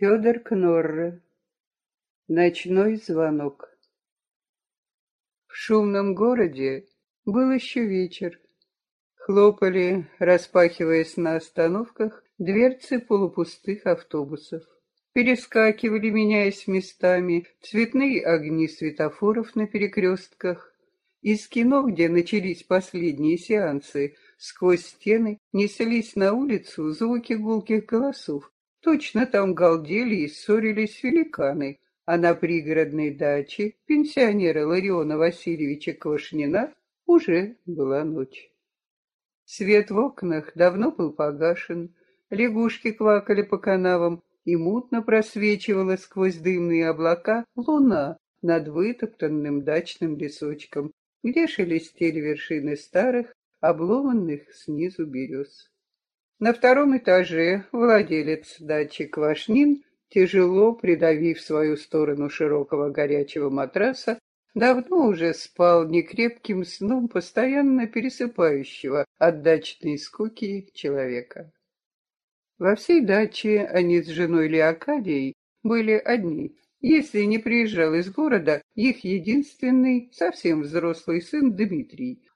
Федор Кнорре. Ночной звонок. В шумном городе был еще вечер. Хлопали, распахиваясь на остановках, дверцы полупустых автобусов. Перескакивали, меняясь местами, цветные огни светофоров на перекрестках. Из кино, где начались последние сеансы, сквозь стены неслись на улицу звуки гулких голосов, Точно там галдели и ссорились великаны, а на пригородной даче пенсионера Лариона Васильевича Квашнина уже была ночь. Свет в окнах давно был погашен, лягушки квакали по канавам, и мутно просвечивала сквозь дымные облака луна над вытоптанным дачным лесочком, где шелестели вершины старых, обломанных снизу берез. На втором этаже владелец дачи Квашнин, тяжело придавив свою сторону широкого горячего матраса, давно уже спал некрепким сном постоянно пересыпающего от дачной скуки человека. Во всей даче они с женой Леокадией были одни. Если не приезжал из города их единственный, совсем взрослый сын Дмитрий,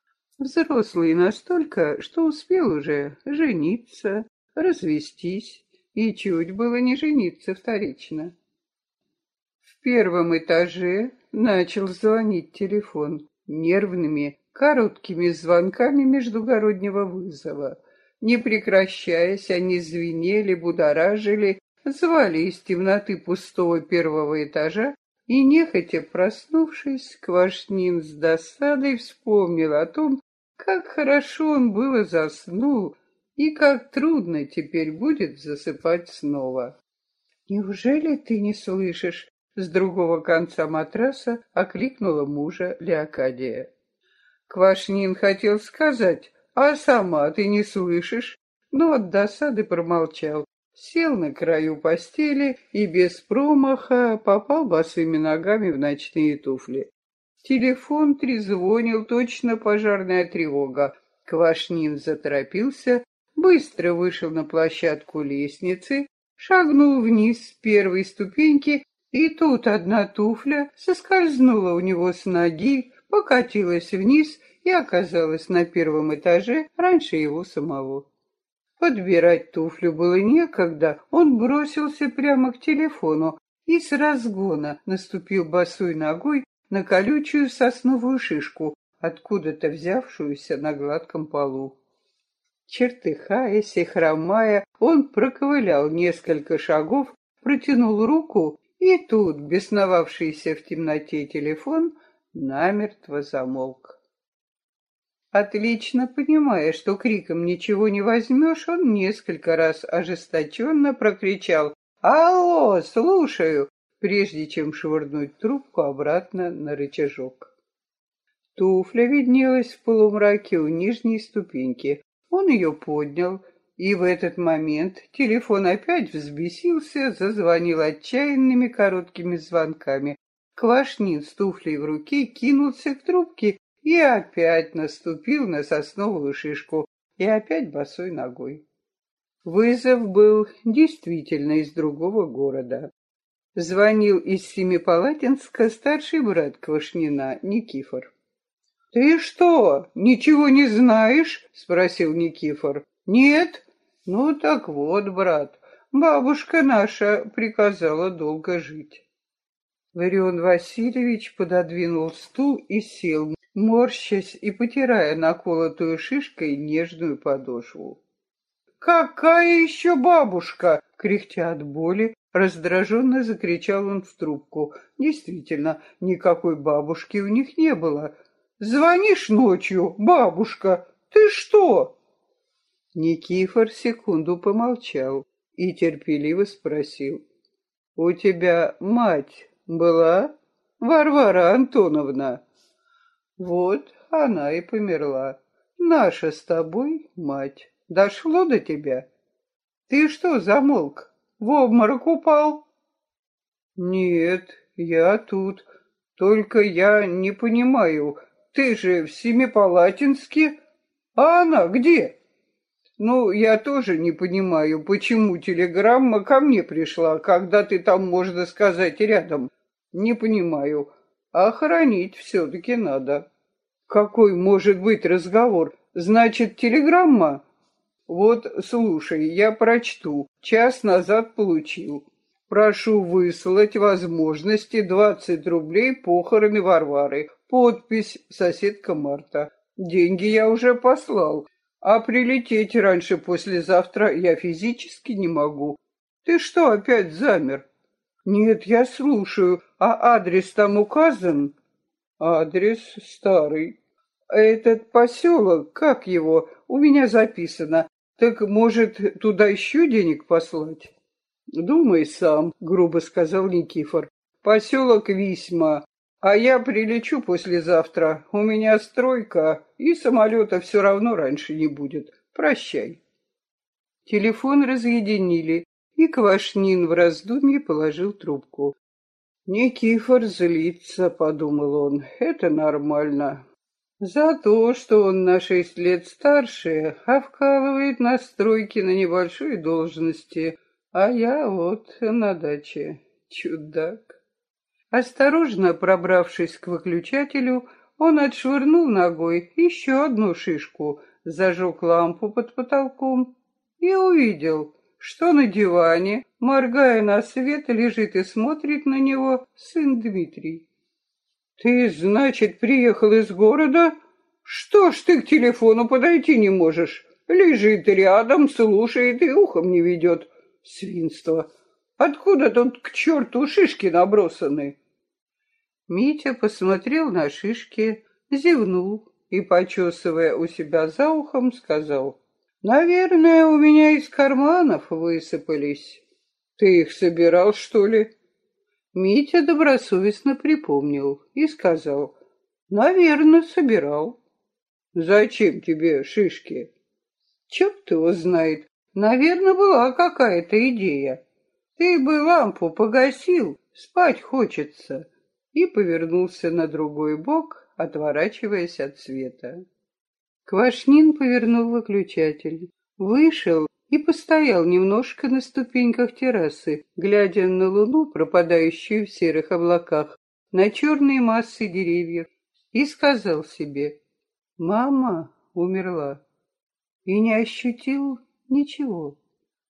Взрослый настолько, что успел уже жениться, развестись и чуть было не жениться вторично. В первом этаже начал звонить телефон нервными, короткими звонками междугороднего вызова. Не прекращаясь, они звенели, будоражили, звали из темноты пустого первого этажа, и, нехотя проснувшись, Квашнин с досадой вспомнил о том, как хорошо он было заснул, и как трудно теперь будет засыпать снова. «Неужели ты не слышишь?» С другого конца матраса окликнула мужа Леокадия. Квашнин хотел сказать, а сама ты не слышишь, но от досады промолчал. Сел на краю постели и без промаха попал босыми ногами в ночные туфли. Телефон трезвонил, точно пожарная тревога. Квашнин заторопился, быстро вышел на площадку лестницы, шагнул вниз с первой ступеньки, и тут одна туфля соскользнула у него с ноги, покатилась вниз и оказалась на первом этаже раньше его самого. Подбирать туфлю было некогда, он бросился прямо к телефону и с разгона наступил босой ногой на колючую сосновую шишку, откуда-то взявшуюся на гладком полу. Чертыхаясь и хромая, он проковылял несколько шагов, протянул руку, и тут бесновавшийся в темноте телефон намертво замолк. Отлично понимая, что криком ничего не возьмешь, он несколько раз ожесточенно прокричал «Алло, слушаю!» Прежде чем швырнуть трубку обратно на рычажок. Туфля виднелась в полумраке у нижней ступеньки. Он ее поднял, и в этот момент телефон опять взбесился, зазвонил отчаянными короткими звонками. Квашнин с туфлей в руке кинулся к трубке и опять наступил на сосновую шишку, и опять босой ногой. Вызов был действительно из другого города. Звонил из Семипалатинска старший брат Квашнина, Никифор. «Ты что, ничего не знаешь?» — спросил Никифор. «Нет? Ну так вот, брат, бабушка наша приказала долго жить». Ларион Васильевич пододвинул стул и сел, морщась и потирая наколотую шишкой нежную подошву. «Какая еще бабушка?» — кряхтя от боли, Раздраженно закричал он в трубку. Действительно, никакой бабушки у них не было. «Звонишь ночью, бабушка? Ты что?» Никифор секунду помолчал и терпеливо спросил. «У тебя мать была, Варвара Антоновна?» «Вот она и померла. Наша с тобой мать. Дошло до тебя? Ты что замолк?» В обморок упал? Нет, я тут. Только я не понимаю, ты же в Семипалатинске, а она где? Ну, я тоже не понимаю, почему телеграмма ко мне пришла, когда ты там, можно сказать, рядом. Не понимаю. А хоронить все-таки надо. Какой может быть разговор? Значит, телеграмма? Вот, слушай, я прочту. Час назад получил. Прошу выслать возможности 20 рублей похороны Варвары. Подпись «Соседка Марта». Деньги я уже послал, а прилететь раньше послезавтра я физически не могу. Ты что, опять замер? Нет, я слушаю. А адрес там указан? Адрес старый. Этот поселок, как его, у меня записано. Так, может, туда еще денег послать? Думай сам, грубо сказал Никифор. Поселок Висьма. А я прилечу послезавтра. У меня стройка, и самолета все равно раньше не будет. Прощай. Телефон разъединили, и Квашнин в раздумье положил трубку. «Никифор злится», — подумал он, — «это нормально. За то, что он на шесть лет старше, а вкалывает на стройке на небольшой должности, а я вот на даче. Чудак. Осторожно пробравшись к выключателю, он отшвырнул ногой еще одну шишку, зажег лампу под потолком и увидел, что на диване, моргая на свет, лежит и смотрит на него сын Дмитрий. «Ты, значит, приехал из города? Что ж ты к телефону подойти не можешь? Лежит рядом, слушает и ухом не ведет. Свинство! Откуда тут к черту шишки набросаны?» Митя посмотрел на шишки, зевнул и, почесывая у себя за ухом, сказал, «Наверное, у меня из карманов высыпались. Ты их собирал, что ли?» Митя добросовестно припомнил и сказал, «Наверное, собирал». «Зачем тебе шишки?» «Черт его знает. Наверное, была какая-то идея. Ты бы лампу погасил, спать хочется». И повернулся на другой бок, отворачиваясь от света. Квашнин повернул выключатель, вышел и постоял немножко на ступеньках террасы, глядя на луну, пропадающую в серых облаках, на черные массы деревьев, и сказал себе, «Мама умерла» и не ощутил ничего,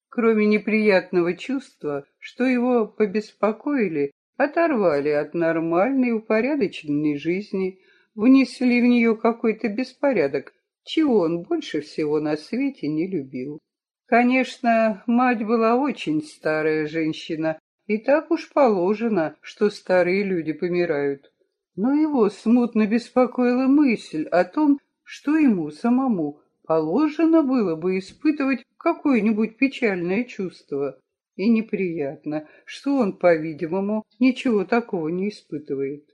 кроме неприятного чувства, что его побеспокоили, оторвали от нормальной упорядоченной жизни, внесли в нее какой-то беспорядок, чего он больше всего на свете не любил. Конечно, мать была очень старая женщина, и так уж положено, что старые люди помирают. Но его смутно беспокоила мысль о том, что ему самому положено было бы испытывать какое-нибудь печальное чувство. И неприятно, что он, по-видимому, ничего такого не испытывает.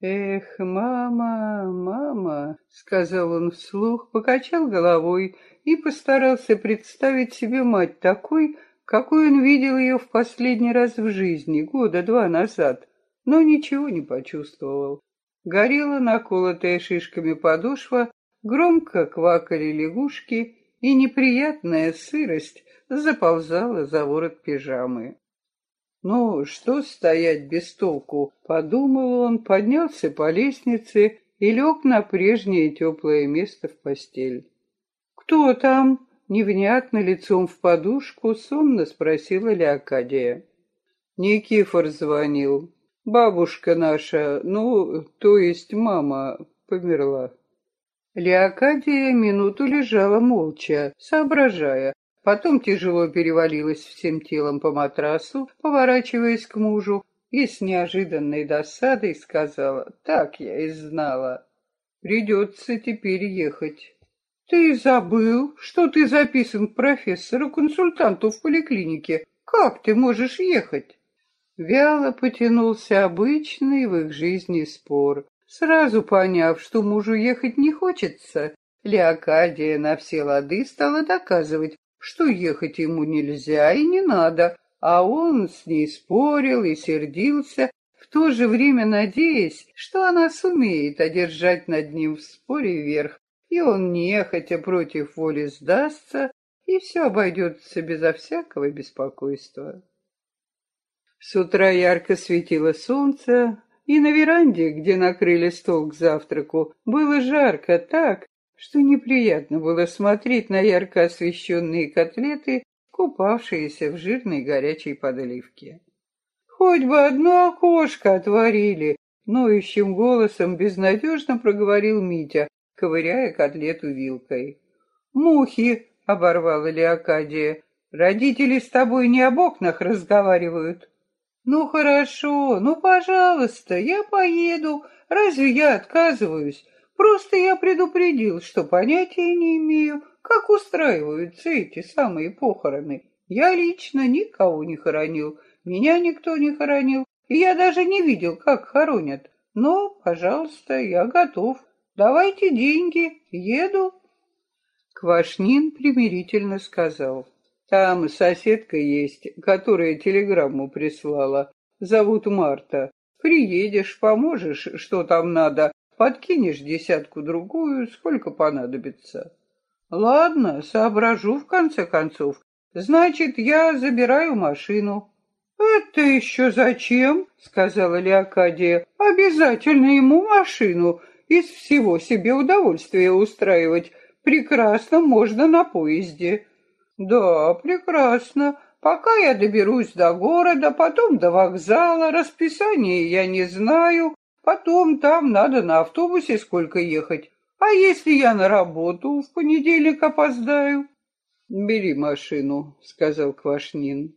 «Эх, мама, мама!» — сказал он вслух, покачал головой и постарался представить себе мать такой, какой он видел ее в последний раз в жизни, года два назад, но ничего не почувствовал. Горела наколотая шишками подошва, громко квакали лягушки, и неприятная сырость заползала за ворот пижамы. «Ну, что стоять без толку?» — подумал он, поднялся по лестнице и лег на прежнее теплое место в постель. «Кто там?» — невнятно лицом в подушку сонно спросила Леокадия. Никифор звонил. Бабушка наша, ну, то есть мама, померла. Леокадия минуту лежала молча, соображая, потом тяжело перевалилась всем телом по матрасу, поворачиваясь к мужу, и с неожиданной досадой сказала, «Так я и знала, придется теперь ехать». Ты забыл, что ты записан к профессору-консультанту в поликлинике. Как ты можешь ехать? Вяло потянулся обычный в их жизни спор. Сразу поняв, что мужу ехать не хочется, Леокадия на все лады стала доказывать, что ехать ему нельзя и не надо, а он с ней спорил и сердился, в то же время надеясь, что она сумеет одержать над ним в споре верх и он нехотя против воли сдастся, и все обойдется безо всякого беспокойства. С утра ярко светило солнце, и на веранде, где накрыли стол к завтраку, было жарко так, что неприятно было смотреть на ярко освещенные котлеты, купавшиеся в жирной горячей подливке. «Хоть бы одно окошко отворили!» — ноющим голосом безнадежно проговорил Митя, ковыряя котлету вилкой. «Мухи!» — оборвала Леокадия. «Родители с тобой не об окнах разговаривают». «Ну хорошо, ну пожалуйста, я поеду. Разве я отказываюсь? Просто я предупредил, что понятия не имею, как устраиваются эти самые похороны. Я лично никого не хоронил, меня никто не хоронил, и я даже не видел, как хоронят. Но, пожалуйста, я готов. Давайте деньги, еду. Квашнин примирительно сказал. Там соседка есть, которая телеграмму прислала. Зовут Марта. Приедешь, поможешь, что там надо, подкинешь десятку-другую, сколько понадобится. Ладно, соображу в конце концов. Значит, я забираю машину. «Это еще зачем?» — сказала Леокадия. «Обязательно ему машину. Из всего себе удовольствие устраивать. Прекрасно можно на поезде». «Да, прекрасно. Пока я доберусь до города, потом до вокзала, расписание я не знаю, потом там надо на автобусе сколько ехать. А если я на работу в понедельник опоздаю?» «Бери машину», — сказал Квашнин.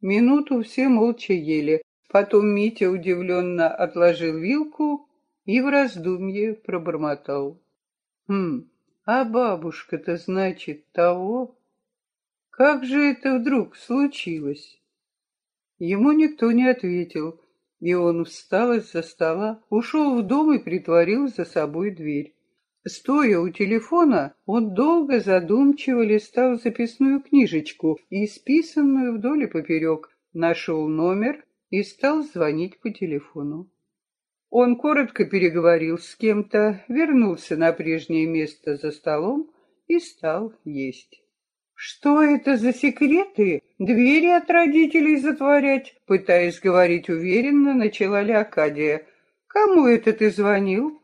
Минуту все молча ели. Потом Митя удивленно отложил вилку и в раздумье пробормотал. «Хм, а бабушка-то, значит, того? Как же это вдруг случилось?» Ему никто не ответил, и он встал из-за стола, ушел в дом и притворил за собой дверь. Стоя у телефона, он долго задумчиво листал записную книжечку, исписанную вдоль и поперек, нашел номер и стал звонить по телефону. Он коротко переговорил с кем-то, вернулся на прежнее место за столом и стал есть. «Что это за секреты? Двери от родителей затворять?» Пытаясь говорить уверенно, начала Леокадия. «Кому это ты звонил?»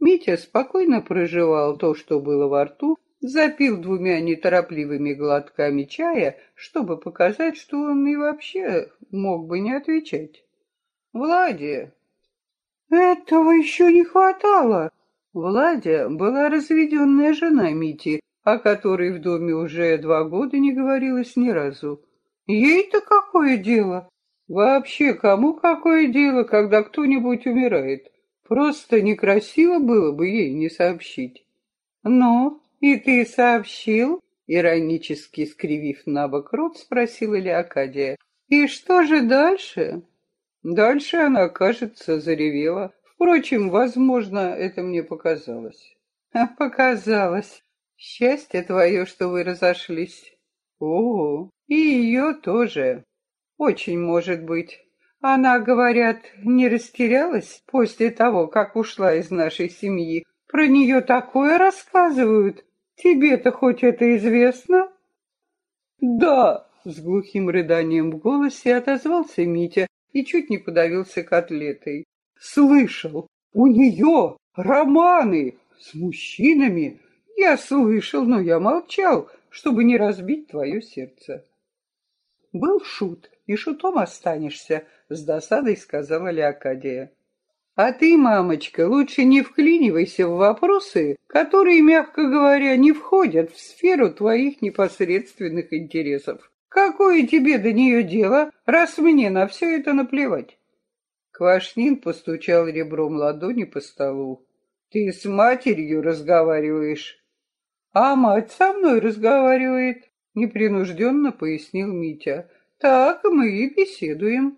Митя спокойно проживал то, что было во рту, запил двумя неторопливыми глотками чая, чтобы показать, что он и вообще мог бы не отвечать. «Владя!» «Этого еще не хватало!» Владя была разведенная жена Мити, о которой в доме уже два года не говорилось ни разу. Ей-то какое дело? Вообще, кому какое дело, когда кто-нибудь умирает? Просто некрасиво было бы ей не сообщить. «Ну, и ты сообщил?» Иронически скривив набок рот, спросила Леокадия. «И что же дальше?» Дальше она, кажется, заревела. Впрочем, возможно, это мне показалось. А показалось. Счастье твое, что вы разошлись. О, и ее тоже. Очень может быть. Она, говорят, не растерялась после того, как ушла из нашей семьи. Про нее такое рассказывают. Тебе-то хоть это известно? Да, с глухим рыданием в голосе отозвался Митя и чуть не подавился котлетой. Слышал, у нее романы с мужчинами. Я слышал, но я молчал, чтобы не разбить твое сердце. Был шут, и шутом останешься, с досадой сказала Леокадия. А ты, мамочка, лучше не вклинивайся в вопросы, которые, мягко говоря, не входят в сферу твоих непосредственных интересов. Какое тебе до нее дело, раз мне на все это наплевать? Квашнин постучал ребром ладони по столу. Ты с матерью разговариваешь. А мать со мной разговаривает, непринужденно пояснил Митя. Так мы и беседуем.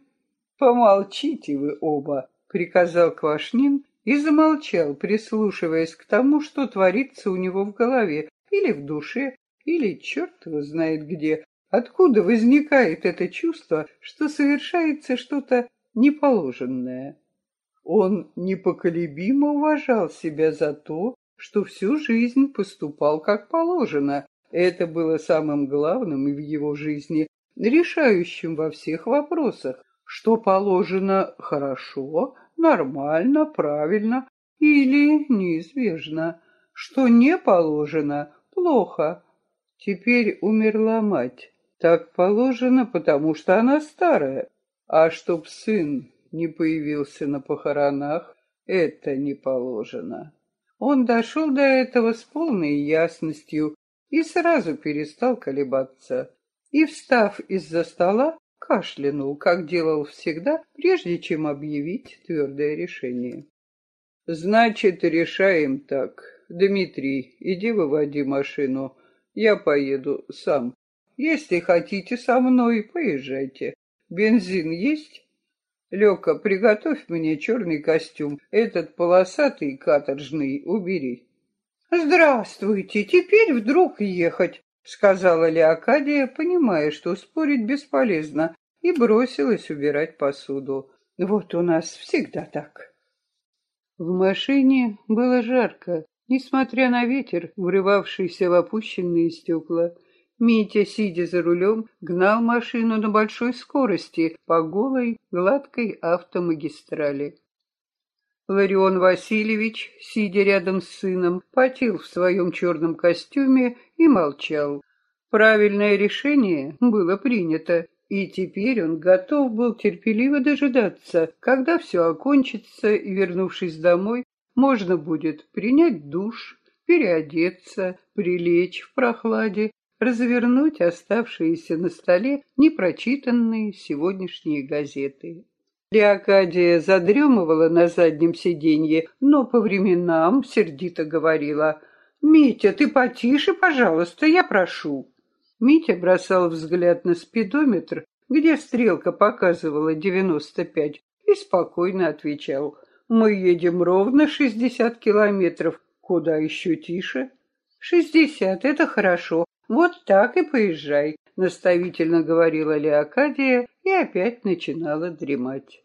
«Помолчите вы оба», — приказал Квашнин и замолчал, прислушиваясь к тому, что творится у него в голове или в душе, или черт его знает где. Откуда возникает это чувство, что совершается что-то неположенное? Он непоколебимо уважал себя за то, что всю жизнь поступал как положено. Это было самым главным и в его жизни, решающим во всех вопросах. Что положено хорошо, нормально, правильно или неизбежно. Что не положено плохо. Теперь умерла мать. Так положено, потому что она старая. А чтоб сын не появился на похоронах, это не положено. Он дошел до этого с полной ясностью и сразу перестал колебаться. И, встав из-за стола, кашлянул, как делал всегда, прежде чем объявить твердое решение. «Значит, решаем так. Дмитрий, иди выводи машину. Я поеду сам. Если хотите со мной, поезжайте. Бензин есть? Лёка, приготовь мне черный костюм. Этот полосатый каторжный убери. Здравствуйте, теперь вдруг ехать, сказала Леокадия, понимая, что спорить бесполезно, и бросилась убирать посуду. Вот у нас всегда так. В машине было жарко, несмотря на ветер, врывавшийся в опущенные стекла. Митя, сидя за рулем, гнал машину на большой скорости по голой, гладкой автомагистрали. Ларион Васильевич, сидя рядом с сыном, потел в своем черном костюме и молчал. Правильное решение было принято, и теперь он готов был терпеливо дожидаться, когда все окончится, и, вернувшись домой, можно будет принять душ, переодеться, прилечь в прохладе развернуть оставшиеся на столе непрочитанные сегодняшние газеты. Леокадия задремывала на заднем сиденье, но по временам сердито говорила «Митя, ты потише, пожалуйста, я прошу». Митя бросал взгляд на спидометр, где стрелка показывала 95, и спокойно отвечал «Мы едем ровно 60 километров, куда еще тише?» «Шестьдесят — это хорошо, «Вот так и поезжай», — наставительно говорила Леокадия и опять начинала дремать.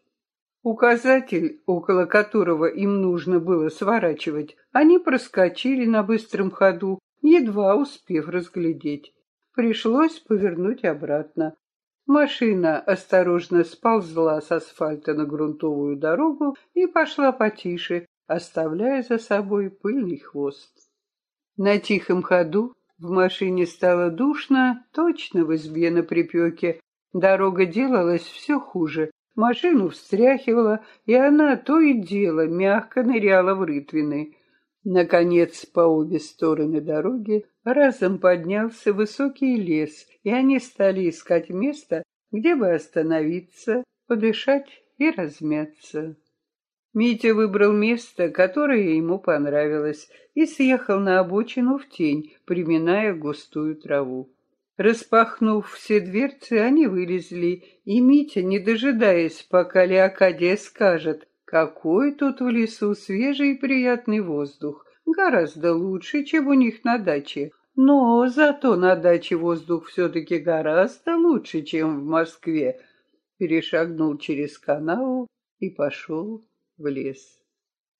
Указатель, около которого им нужно было сворачивать, они проскочили на быстром ходу, едва успев разглядеть. Пришлось повернуть обратно. Машина осторожно сползла с асфальта на грунтовую дорогу и пошла потише, оставляя за собой пыльный хвост. На тихом ходу в машине стало душно, точно в избе на припеке. Дорога делалась все хуже. Машину встряхивала, и она то и дело мягко ныряла в рытвины. Наконец, по обе стороны дороги разом поднялся высокий лес, и они стали искать место, где бы остановиться, подышать и размяться. Митя выбрал место, которое ему понравилось, и съехал на обочину в тень, приминая густую траву. Распахнув все дверцы, они вылезли, и Митя, не дожидаясь, пока Леокадия скажет, какой тут в лесу свежий и приятный воздух, гораздо лучше, чем у них на даче. Но зато на даче воздух все-таки гораздо лучше, чем в Москве. Перешагнул через канаву и пошел в лес.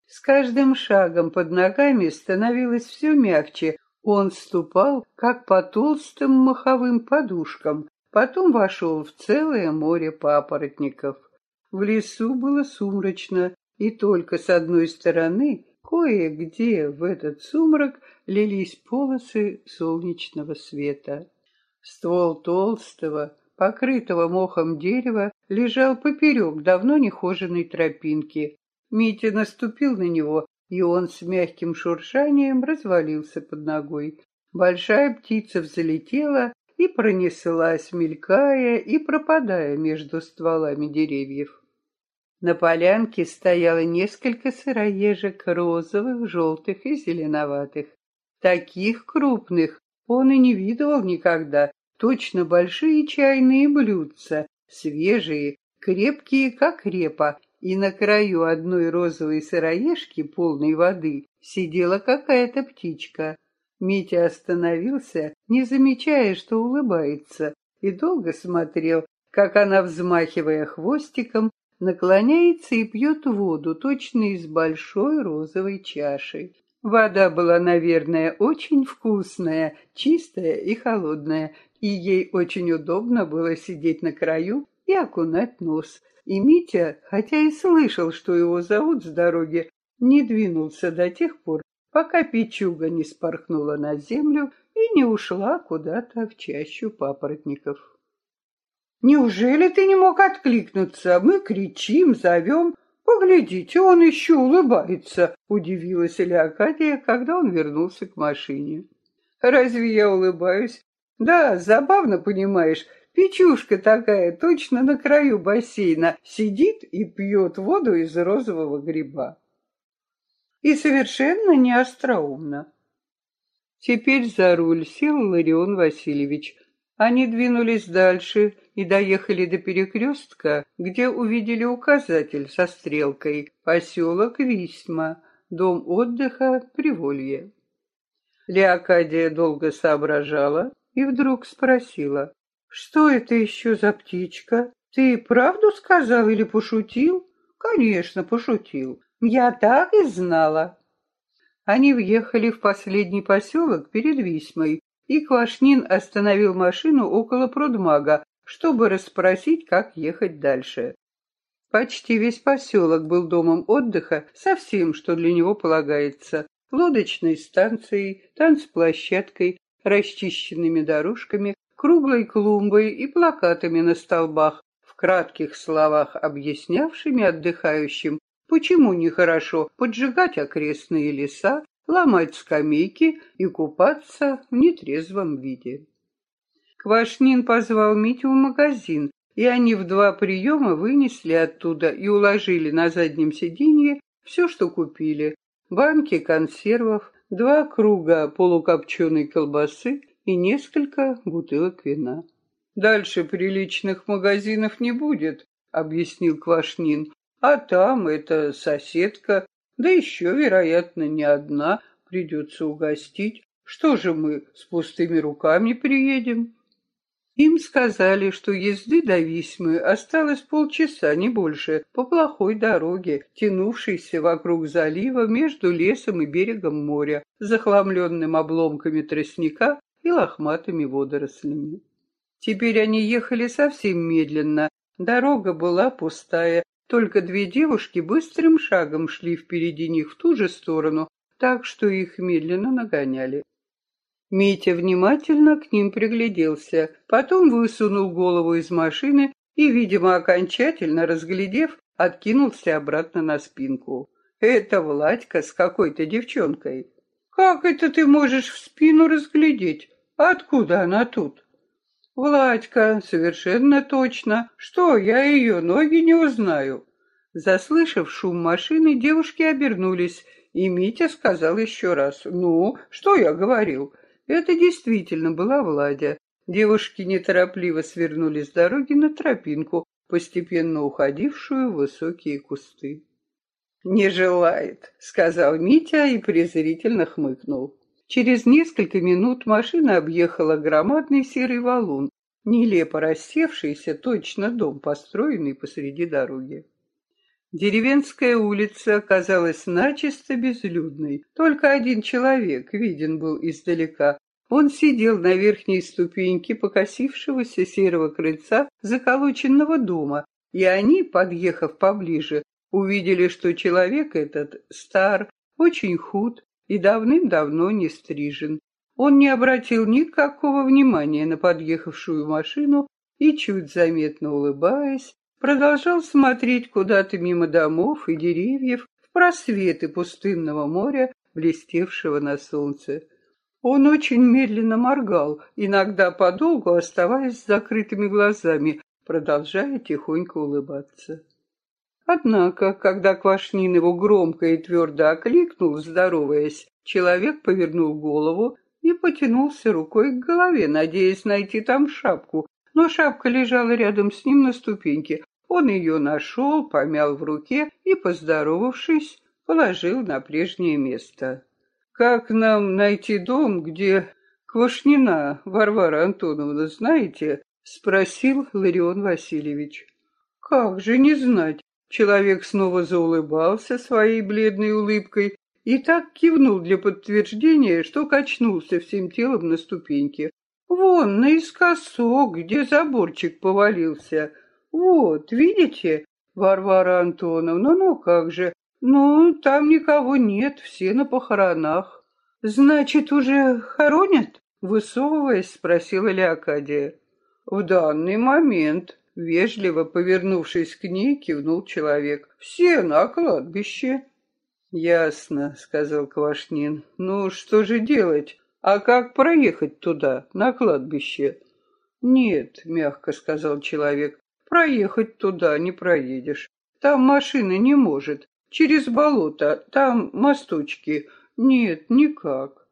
С каждым шагом под ногами становилось все мягче. Он ступал, как по толстым маховым подушкам, потом вошел в целое море папоротников. В лесу было сумрачно, и только с одной стороны кое-где в этот сумрак лились полосы солнечного света. Ствол толстого, покрытого мохом дерева, лежал поперек давно нехоженной тропинки, Митя наступил на него, и он с мягким шуршанием развалился под ногой. Большая птица взлетела и пронеслась, мелькая и пропадая между стволами деревьев. На полянке стояло несколько сыроежек розовых, желтых и зеленоватых. Таких крупных он и не видывал никогда, точно большие чайные блюдца, свежие, крепкие, как репа, и на краю одной розовой сыроежки, полной воды, сидела какая-то птичка. Митя остановился, не замечая, что улыбается, и долго смотрел, как она, взмахивая хвостиком, наклоняется и пьет воду, точно из большой розовой чаши. Вода была, наверное, очень вкусная, чистая и холодная, и ей очень удобно было сидеть на краю и окунать нос. И Митя, хотя и слышал, что его зовут с дороги, не двинулся до тех пор, пока печуга не спорхнула на землю и не ушла куда-то в чащу папоротников. «Неужели ты не мог откликнуться? Мы кричим, зовем. Поглядите, он еще улыбается», — удивилась Леокадия, когда он вернулся к машине. «Разве я улыбаюсь? Да, забавно, понимаешь, печушка такая, точно на краю бассейна, сидит и пьет воду из розового гриба. И совершенно не остроумно. Теперь за руль сел Ларион Васильевич. Они двинулись дальше и доехали до перекрестка, где увидели указатель со стрелкой «Поселок Висьма, дом отдыха Приволье». Леокадия долго соображала и вдруг спросила, «Что это еще за птичка? Ты правду сказал или пошутил?» «Конечно, пошутил. Я так и знала». Они въехали в последний поселок перед Висьмой, и Квашнин остановил машину около продмага, чтобы расспросить, как ехать дальше. Почти весь поселок был домом отдыха со всем, что для него полагается. Лодочной станцией, танцплощадкой, расчищенными дорожками, круглой клумбой и плакатами на столбах, в кратких словах объяснявшими отдыхающим, Почему нехорошо поджигать окрестные леса, ломать скамейки и купаться в нетрезвом виде? Квашнин позвал Митю в магазин, и они в два приема вынесли оттуда и уложили на заднем сиденье все, что купили. Банки консервов, два круга полукопченой колбасы и несколько бутылок вина. «Дальше приличных магазинов не будет», — объяснил Квашнин. А там эта соседка, да еще, вероятно, не одна, придется угостить. Что же мы с пустыми руками приедем? Им сказали, что езды до Висьмы осталось полчаса, не больше, по плохой дороге, тянувшейся вокруг залива между лесом и берегом моря, захламленным обломками тростника и лохматыми водорослями. Теперь они ехали совсем медленно, дорога была пустая, только две девушки быстрым шагом шли впереди них в ту же сторону, так что их медленно нагоняли. Митя внимательно к ним пригляделся, потом высунул голову из машины и, видимо, окончательно разглядев, откинулся обратно на спинку. «Это Владька с какой-то девчонкой». «Как это ты можешь в спину разглядеть? Откуда она тут?» «Владька, совершенно точно. Что, я ее ноги не узнаю?» Заслышав шум машины, девушки обернулись, и Митя сказал еще раз. «Ну, что я говорил?» Это действительно была Владя. Девушки неторопливо свернули с дороги на тропинку, постепенно уходившую в высокие кусты. «Не желает», — сказал Митя и презрительно хмыкнул. Через несколько минут машина объехала громадный серый валун, нелепо рассевшийся точно дом, построенный посреди дороги. Деревенская улица оказалась начисто безлюдной. Только один человек виден был издалека. Он сидел на верхней ступеньке покосившегося серого крыльца заколоченного дома, и они, подъехав поближе, увидели, что человек этот стар, очень худ, и давным-давно не стрижен. Он не обратил никакого внимания на подъехавшую машину и, чуть заметно улыбаясь, продолжал смотреть куда-то мимо домов и деревьев в просветы пустынного моря, блестевшего на солнце. Он очень медленно моргал, иногда подолгу оставаясь с закрытыми глазами, продолжая тихонько улыбаться. Однако, когда Квашнин его громко и твердо окликнул, здороваясь, человек повернул голову и потянулся рукой к голове, надеясь найти там шапку, но шапка лежала рядом с ним на ступеньке. Он ее нашел, помял в руке и, поздоровавшись, положил на прежнее место. «Как нам найти дом, где Квашнина Варвара Антоновна, знаете?» — спросил Ларион Васильевич. «Как же не знать? Человек снова заулыбался своей бледной улыбкой, и так кивнул для подтверждения, что качнулся всем телом на ступеньке. Вон, наискосок, где заборчик повалился. Вот, видите, Варвара Антоновна, ну как же, ну, там никого нет, все на похоронах. Значит, уже хоронят? Высовываясь, спросила Леокадия. В данный момент, вежливо повернувшись к ней, кивнул человек. Все на кладбище. Ясно, сказал Квашнин. Ну, что же делать? А как проехать туда, на кладбище? Нет, мягко сказал человек. Проехать туда не проедешь. Там машина не может. Через болото, там мосточки. Нет, никак.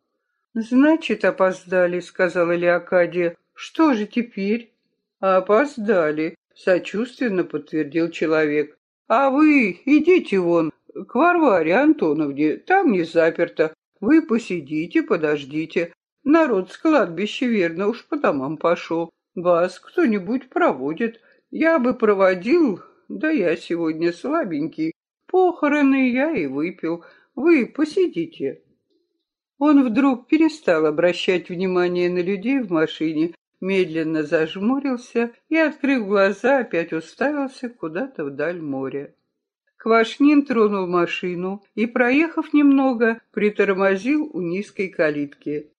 Значит, опоздали, сказала Леокадия. Что же теперь? Опоздали, сочувственно подтвердил человек. А вы идите вон к Варваре Антоновне, там не заперто. Вы посидите, подождите. Народ с кладбища верно уж по домам пошел. Вас кто-нибудь проводит. Я бы проводил, да я сегодня слабенький. Похороны я и выпил. Вы посидите. Он вдруг перестал обращать внимание на людей в машине, медленно зажмурился и, открыв глаза, опять уставился куда-то вдаль моря. Квашнин тронул машину и, проехав немного, притормозил у низкой калитки.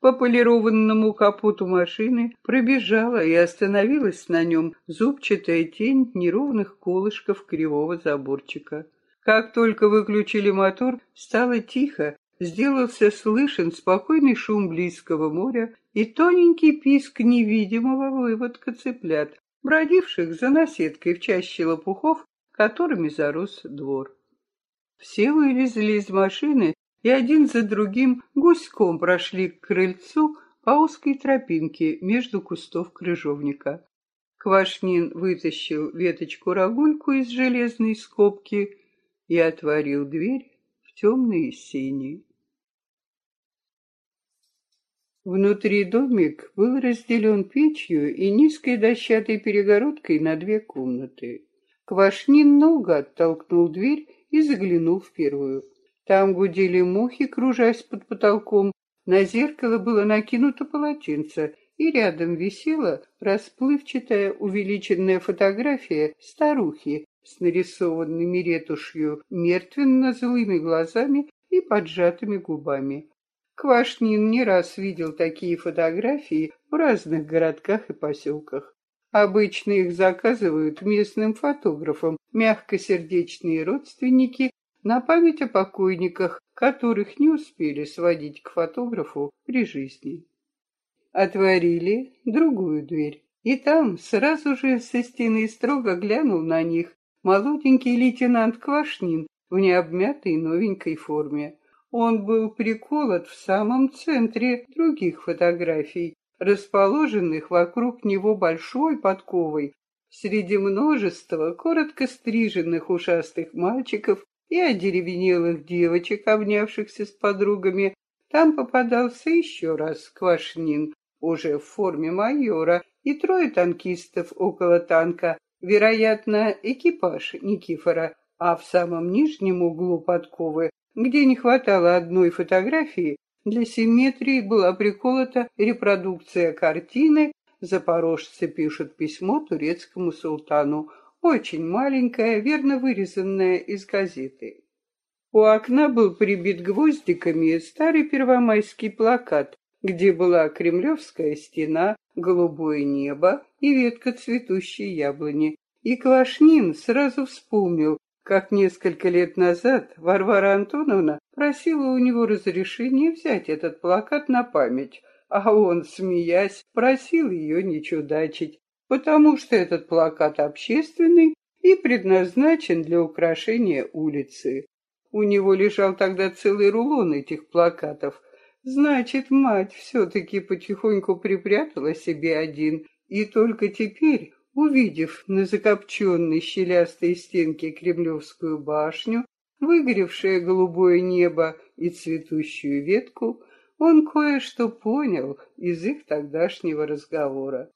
По полированному капоту машины пробежала и остановилась на нем зубчатая тень неровных колышков кривого заборчика. Как только выключили мотор, стало тихо, сделался слышен спокойный шум близкого моря и тоненький писк невидимого выводка цыплят, бродивших за наседкой в чаще лопухов, которыми зарос двор. Все вылезли из машины и один за другим гуськом прошли к крыльцу по узкой тропинке между кустов крыжовника. Квашнин вытащил веточку-рогульку из железной скобки и отворил дверь в темные сени. Внутри домик был разделен печью и низкой дощатой перегородкой на две комнаты. Квашнин ногу оттолкнул дверь и заглянул в первую. Там гудели мухи, кружась под потолком. На зеркало было накинуто полотенце, и рядом висела расплывчатая увеличенная фотография старухи с нарисованными ретушью, мертвенно-злыми глазами и поджатыми губами. Квашнин не раз видел такие фотографии в разных городках и поселках. Обычно их заказывают местным фотографам, мягкосердечные родственники, на память о покойниках, которых не успели сводить к фотографу при жизни. Отворили другую дверь, и там сразу же со стены строго глянул на них молоденький лейтенант Квашнин в необмятой новенькой форме. Он был приколот в самом центре других фотографий, расположенных вокруг него большой подковой, среди множества коротко стриженных ушастых мальчиков и одеревенелых девочек, обнявшихся с подругами, там попадался еще раз Квашнин, уже в форме майора, и трое танкистов около танка, вероятно, экипаж Никифора, а в самом нижнем углу подковы где не хватало одной фотографии, для симметрии была приколота репродукция картины «Запорожцы пишут письмо турецкому султану», очень маленькая, верно вырезанная из газеты. У окна был прибит гвоздиками старый первомайский плакат, где была кремлевская стена, голубое небо и ветка цветущей яблони. И Квашнин сразу вспомнил, как несколько лет назад Варвара Антоновна просила у него разрешения взять этот плакат на память, а он, смеясь, просил ее не чудачить, потому что этот плакат общественный и предназначен для украшения улицы. У него лежал тогда целый рулон этих плакатов. Значит, мать все-таки потихоньку припрятала себе один, и только теперь Увидев на закопченной щелястой стенке Кремлевскую башню, выгоревшее голубое небо и цветущую ветку, он кое-что понял из их тогдашнего разговора.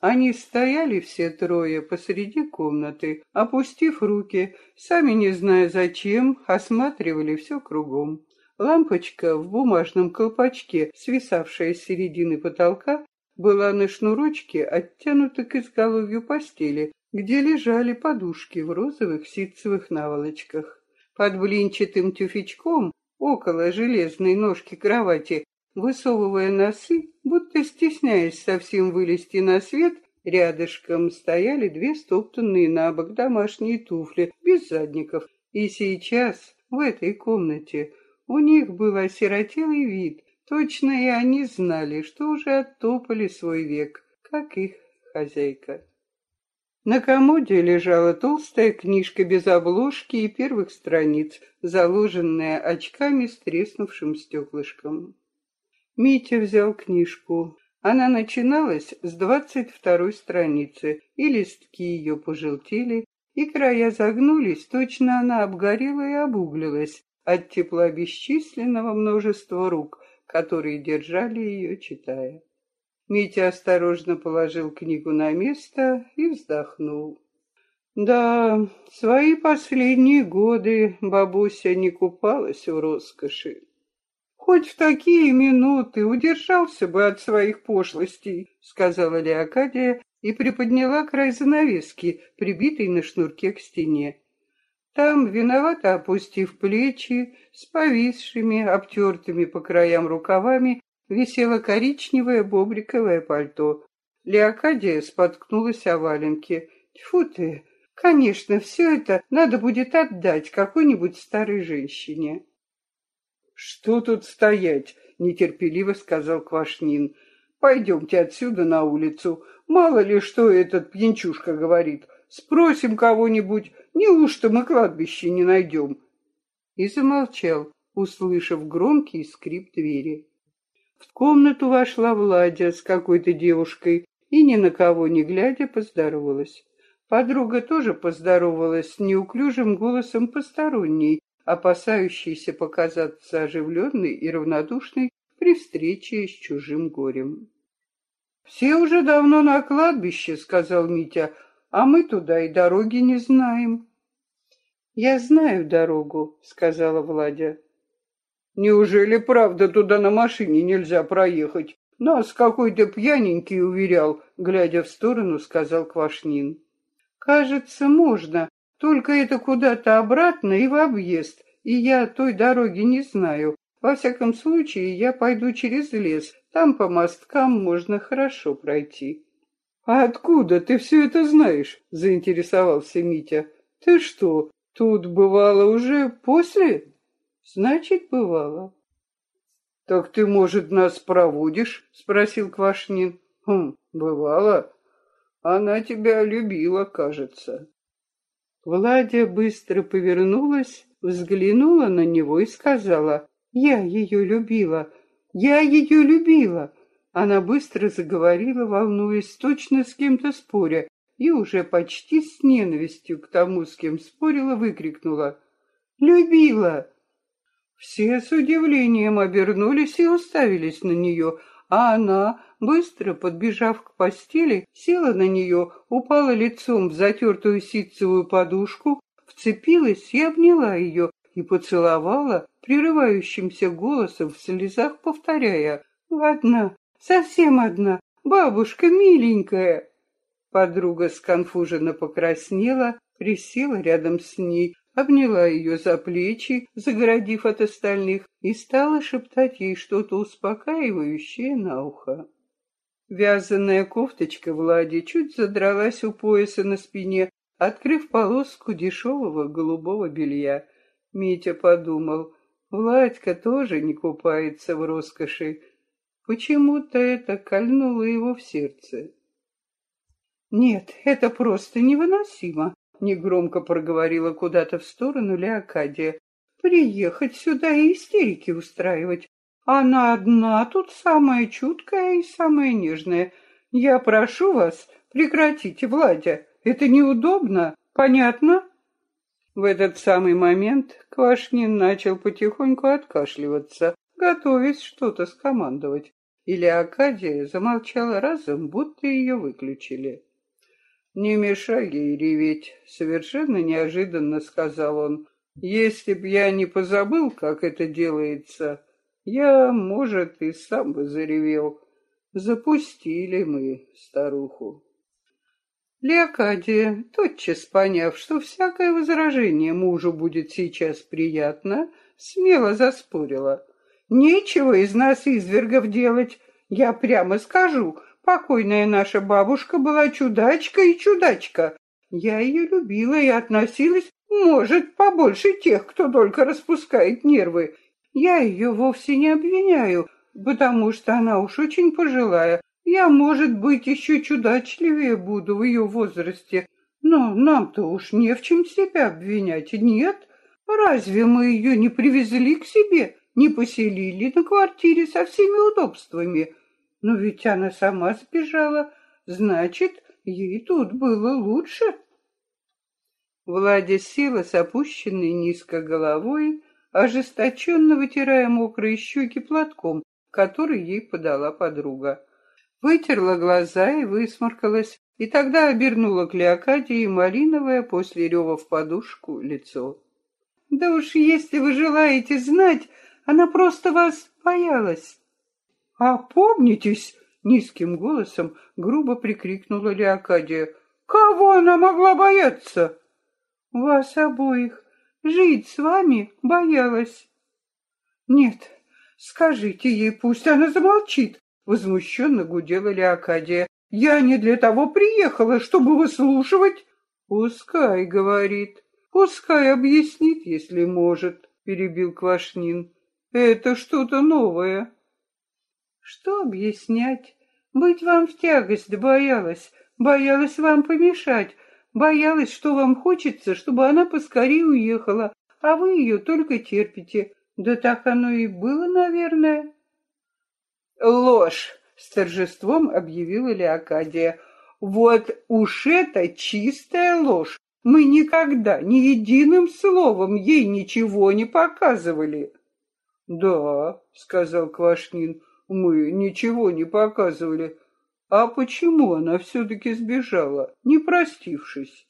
Они стояли все трое посреди комнаты, опустив руки, сами не зная зачем, осматривали все кругом. Лампочка в бумажном колпачке, свисавшая с середины потолка, была на шнурочке оттянута к изголовью постели, где лежали подушки в розовых ситцевых наволочках. Под блинчатым тюфячком, около железной ножки кровати, высовывая носы, будто стесняясь совсем вылезти на свет, рядышком стояли две стоптанные на бок домашние туфли, без задников. И сейчас, в этой комнате, у них был осиротелый вид, точно и они знали, что уже оттопали свой век, как их хозяйка. На комоде лежала толстая книжка без обложки и первых страниц, заложенная очками с треснувшим стеклышком. Митя взял книжку. Она начиналась с двадцать второй страницы, и листки ее пожелтели, и края загнулись, точно она обгорела и обуглилась от тепла бесчисленного множества рук, которые держали ее, читая. Митя осторожно положил книгу на место и вздохнул. Да, свои последние годы бабуся не купалась в роскоши. Хоть в такие минуты удержался бы от своих пошлостей, сказала Леокадия и приподняла край занавески, прибитой на шнурке к стене. Там, виновато опустив плечи, с повисшими, обтертыми по краям рукавами, висело коричневое бобриковое пальто. Леокадия споткнулась о валенке. Тьфу ты! Конечно, все это надо будет отдать какой-нибудь старой женщине. «Что тут стоять?» — нетерпеливо сказал Квашнин. «Пойдемте отсюда на улицу. Мало ли, что этот пьянчушка говорит. Спросим кого-нибудь, неужто мы кладбище не найдем?» И замолчал, услышав громкий скрип двери. В комнату вошла Владя с какой-то девушкой и ни на кого не глядя поздоровалась. Подруга тоже поздоровалась с неуклюжим голосом посторонней, опасающейся показаться оживленной и равнодушной при встрече с чужим горем. «Все уже давно на кладбище», — сказал Митя, — «а мы туда и дороги не знаем». «Я знаю дорогу», — сказала Владя. Неужели правда туда на машине нельзя проехать? Нас какой-то пьяненький уверял, глядя в сторону, сказал Квашнин. Кажется, можно, только это куда-то обратно и в объезд, и я той дороги не знаю. Во всяком случае, я пойду через лес, там по мосткам можно хорошо пройти. «А откуда ты все это знаешь?» — заинтересовался Митя. «Ты что, тут бывало уже после?» Значит, бывало. Так ты, может, нас проводишь? Спросил Квашнин. Хм, бывало. Она тебя любила, кажется. Владя быстро повернулась, взглянула на него и сказала, «Я ее любила, я ее любила». Она быстро заговорила, волнуясь, точно с кем-то споря, и уже почти с ненавистью к тому, с кем спорила, выкрикнула, «Любила! Все с удивлением обернулись и уставились на нее, а она, быстро подбежав к постели, села на нее, упала лицом в затертую ситцевую подушку, вцепилась и обняла ее, и поцеловала, прерывающимся голосом в слезах повторяя «Одна, совсем одна, бабушка миленькая». Подруга сконфуженно покраснела, присела рядом с ней, обняла ее за плечи, загородив от остальных, и стала шептать ей что-то успокаивающее на ухо. Вязаная кофточка Влади чуть задралась у пояса на спине, открыв полоску дешевого голубого белья. Митя подумал, Владька тоже не купается в роскоши. Почему-то это кольнуло его в сердце. Нет, это просто невыносимо негромко проговорила куда-то в сторону Леокадия. Приехать сюда и истерики устраивать. Она одна тут самая чуткая и самая нежная. Я прошу вас, прекратите, Владя. Это неудобно. Понятно? В этот самый момент Квашнин начал потихоньку откашливаться, готовясь что-то скомандовать. И Леокадия замолчала разом, будто ее выключили. «Не мешай ей реветь», — совершенно неожиданно сказал он. «Если б я не позабыл, как это делается, я, может, и сам бы заревел. Запустили мы старуху». Леокадия, тотчас поняв, что всякое возражение мужу будет сейчас приятно, смело заспорила. «Нечего из нас извергов делать, я прямо скажу, покойная наша бабушка была чудачка и чудачка. Я ее любила и относилась, может, побольше тех, кто только распускает нервы. Я ее вовсе не обвиняю, потому что она уж очень пожилая, я, может быть, еще чудачливее буду в ее возрасте, но нам-то уж не в чем себя обвинять, нет? Разве мы ее не привезли к себе, не поселили на квартире со всеми удобствами? Но ведь она сама сбежала, значит, ей тут было лучше. Владя села с опущенной низко головой, ожесточенно вытирая мокрые щеки платком, который ей подала подруга вытерла глаза и высморкалась, и тогда обернула к Леокадии малиновое после рева в подушку лицо. «Да уж, если вы желаете знать, она просто вас боялась». «Опомнитесь!» — низким голосом грубо прикрикнула Леокадия. «Кого она могла бояться?» «Вас обоих. Жить с вами боялась». «Нет, скажите ей, пусть она замолчит. Возмущенно гудела Леокадия. «Я не для того приехала, чтобы выслушивать». «Пускай, — говорит, — пускай объяснит, если может», — перебил Квашнин. «Это что-то новое». «Что объяснять? Быть вам в тягость боялась, боялась вам помешать, боялась, что вам хочется, чтобы она поскорее уехала, а вы ее только терпите. Да так оно и было, наверное». «Ложь!» — с торжеством объявила Леокадия. «Вот уж это чистая ложь! Мы никогда ни единым словом ей ничего не показывали». «Да», — сказал Квашнин, — «мы ничего не показывали. А почему она все-таки сбежала, не простившись?»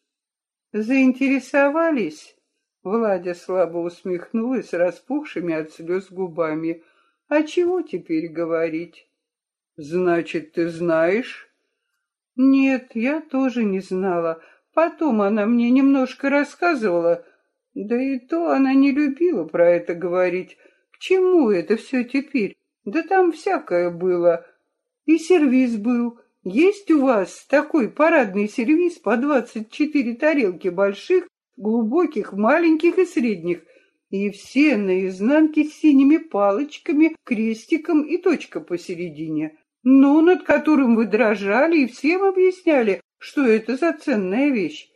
«Заинтересовались?» Владя слабо усмехнулась распухшими от слез губами. А чего теперь говорить? Значит, ты знаешь? Нет, я тоже не знала. Потом она мне немножко рассказывала. Да и то она не любила про это говорить. Чему это все теперь? Да там всякое было. И сервиз был. Есть у вас такой парадный сервиз по двадцать четыре тарелки больших, глубоких, маленьких и средних — и все наизнанке с синими палочками, крестиком и точка посередине. Ну, над которым вы дрожали и всем объясняли, что это за ценная вещь.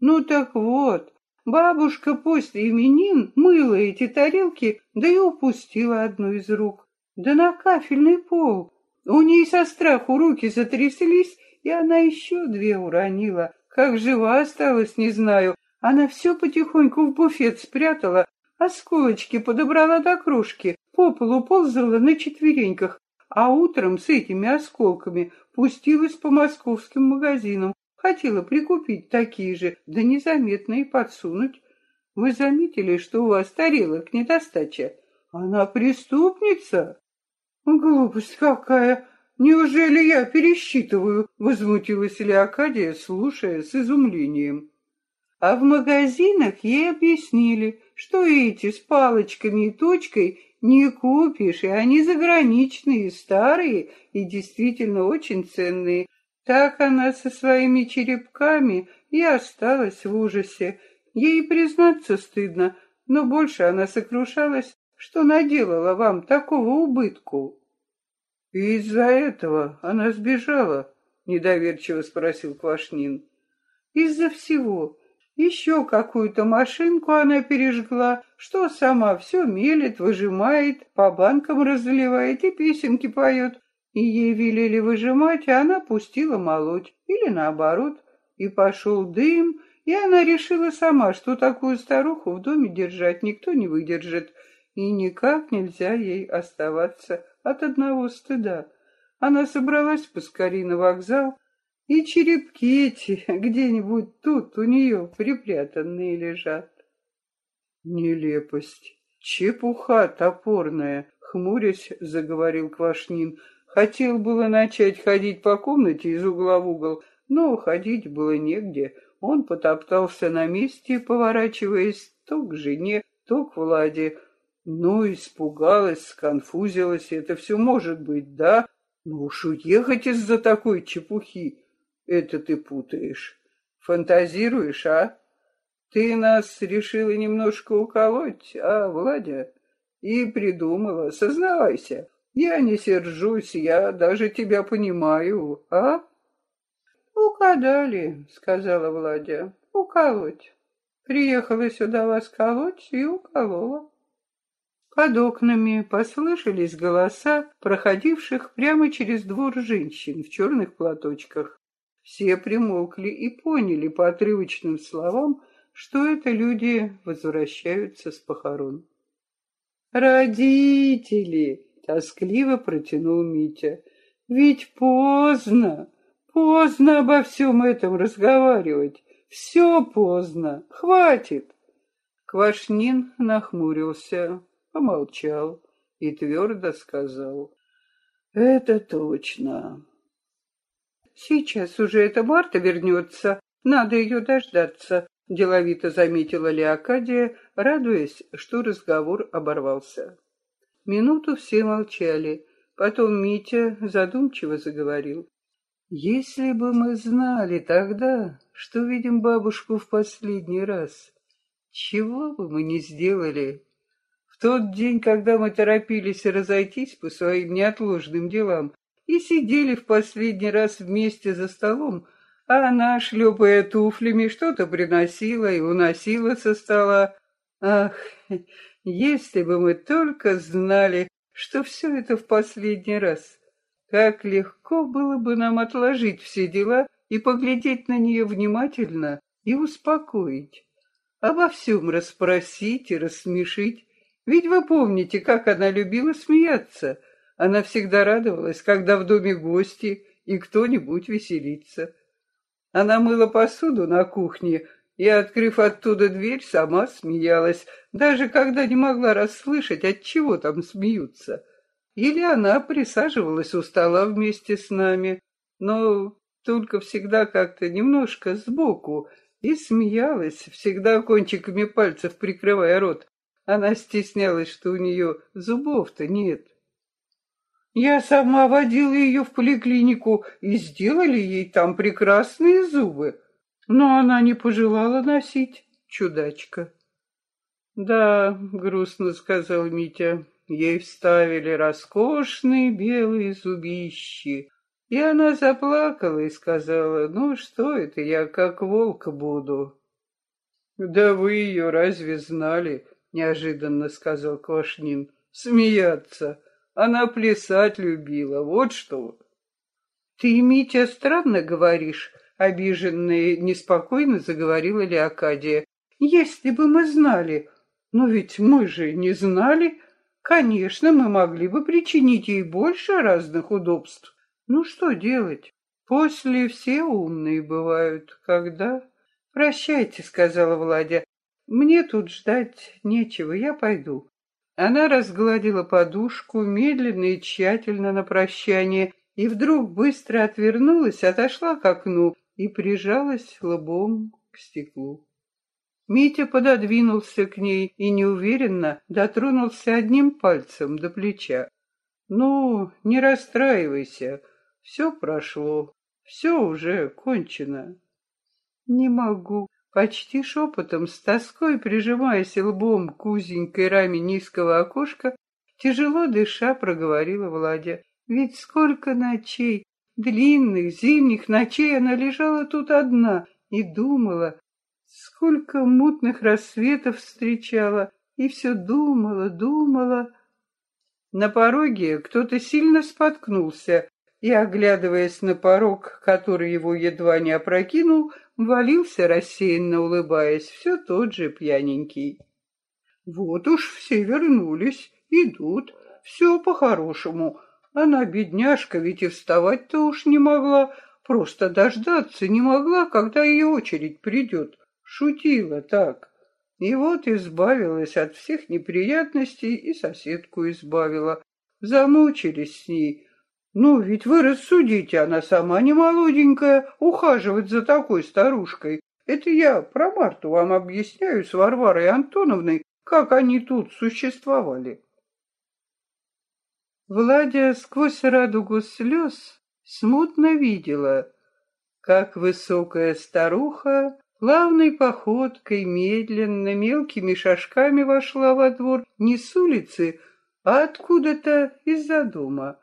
Ну так вот, бабушка после именин мыла эти тарелки, да и упустила одну из рук. Да на кафельный пол. У ней со страху руки затряслись, и она еще две уронила. Как жива осталась, не знаю. Она все потихоньку в буфет спрятала, Осколочки подобрала до кружки, по полу ползала на четвереньках, а утром с этими осколками пустилась по московским магазинам. Хотела прикупить такие же, да незаметно и подсунуть. Вы заметили, что у вас тарелок недостача? Она преступница? Глупость какая! Неужели я пересчитываю? Возмутилась Леокадия, слушая с изумлением. А в магазинах ей объяснили, что эти с палочками и точкой не купишь, и они заграничные, старые и действительно очень ценные. Так она со своими черепками и осталась в ужасе. Ей признаться стыдно, но больше она сокрушалась, что наделала вам такого убытку. — из-за этого она сбежала? — недоверчиво спросил Квашнин. — Из-за всего. Еще какую-то машинку она пережгла, что сама все мелет, выжимает, по банкам разливает и песенки поет. И ей велели выжимать, а она пустила молоть, или наоборот. И пошел дым, и она решила сама, что такую старуху в доме держать никто не выдержит, и никак нельзя ей оставаться от одного стыда. она собралась поскорее на вокзал, и черепки эти где-нибудь тут у нее припрятанные лежат. Нелепость, чепуха топорная, хмурясь, заговорил Квашнин. Хотел было начать ходить по комнате из угла в угол, но ходить было негде. Он потоптался на месте, поворачиваясь то к жене, то к Владе. Ну, испугалась, сконфузилась, это все может быть, да? Ну уж уехать из-за такой чепухи, это ты путаешь. Фантазируешь, а? Ты нас решила немножко уколоть, а, Владя? И придумала, сознавайся. Я не сержусь, я даже тебя понимаю, а? «Угадали», — сказала Владя. «Уколоть. Приехала сюда вас колоть и уколола». Под окнами послышались голоса проходивших прямо через двор женщин в черных платочках. Все примолкли и поняли по отрывочным словам, что это люди возвращаются с похорон. «Родители!» — тоскливо протянул Митя. «Ведь поздно!» Поздно обо всем этом разговаривать. Все поздно. Хватит. Квашнин нахмурился, помолчал и твердо сказал. Это точно. Сейчас уже эта Марта вернется. Надо ее дождаться, деловито заметила Леокадия, радуясь, что разговор оборвался. Минуту все молчали. Потом Митя задумчиво заговорил. Если бы мы знали тогда, что видим бабушку в последний раз, чего бы мы не сделали? В тот день, когда мы торопились разойтись по своим неотложным делам и сидели в последний раз вместе за столом, а она, шлепая туфлями, что-то приносила и уносила со стола. Ах, если бы мы только знали, что все это в последний раз. Как легко было бы нам отложить все дела и поглядеть на нее внимательно и успокоить. Обо всем расспросить и рассмешить. Ведь вы помните, как она любила смеяться. Она всегда радовалась, когда в доме гости и кто-нибудь веселится. Она мыла посуду на кухне и, открыв оттуда дверь, сама смеялась, даже когда не могла расслышать, от чего там смеются. Или она присаживалась у стола вместе с нами, но только всегда как-то немножко сбоку, и смеялась, всегда кончиками пальцев прикрывая рот. Она стеснялась, что у нее зубов-то нет. Я сама водила ее в поликлинику и сделали ей там прекрасные зубы. Но она не пожелала носить, чудачка. Да, грустно сказал Митя, Ей вставили роскошные белые зубищи, и она заплакала и сказала, ну что это, я как волк буду. Да вы ее разве знали? Неожиданно сказал Квашнин. Смеяться. Она плясать любила, вот что. Ты, Митя, странно говоришь, обиженная неспокойно заговорила Леокадия. Если бы мы знали, но ведь мы же не знали, Конечно, мы могли бы причинить ей больше разных удобств. Ну что делать? После все умные бывают, когда... Прощайте, сказала Владя. Мне тут ждать нечего, я пойду. Она разгладила подушку медленно и тщательно на прощание, и вдруг быстро отвернулась, отошла к окну и прижалась лбом к стеклу. Митя пододвинулся к ней и неуверенно дотронулся одним пальцем до плеча. «Ну, не расстраивайся, все прошло, все уже кончено». «Не могу», почти шепотом, с тоской прижимаясь лбом к узенькой раме низкого окошка, тяжело дыша проговорила Владя. «Ведь сколько ночей, длинных зимних ночей она лежала тут одна и думала, Сколько мутных рассветов встречала и все думала, думала. На пороге кто-то сильно споткнулся и, оглядываясь на порог, который его едва не опрокинул, валился рассеянно улыбаясь, все тот же пьяненький. Вот уж все вернулись, идут, все по-хорошему, Она, бедняжка, ведь и вставать-то уж не могла, просто дождаться не могла, когда ее очередь придет. Шутила так. И вот избавилась от всех неприятностей и соседку избавила. Замучились с ней. Ну, ведь вы рассудите, она сама не молоденькая, ухаживать за такой старушкой. Это я про Марту вам объясняю с Варварой Антоновной, как они тут существовали. Владя сквозь радугу слез смутно видела, как высокая старуха плавной походкой, медленно, мелкими шажками вошла во двор не с улицы, а откуда-то из-за дома.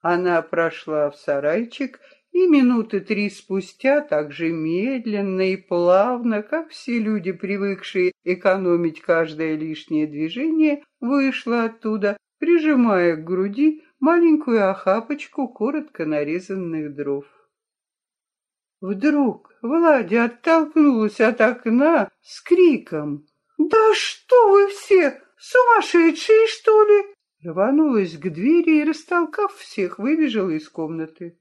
Она прошла в сарайчик и минуты три спустя так же медленно и плавно, как все люди, привыкшие экономить каждое лишнее движение, вышла оттуда, прижимая к груди маленькую охапочку коротко нарезанных дров. Вдруг Владя оттолкнулась от окна с криком «Да что вы все, сумасшедшие, что ли?» Рванулась к двери и, растолкав всех, выбежала из комнаты.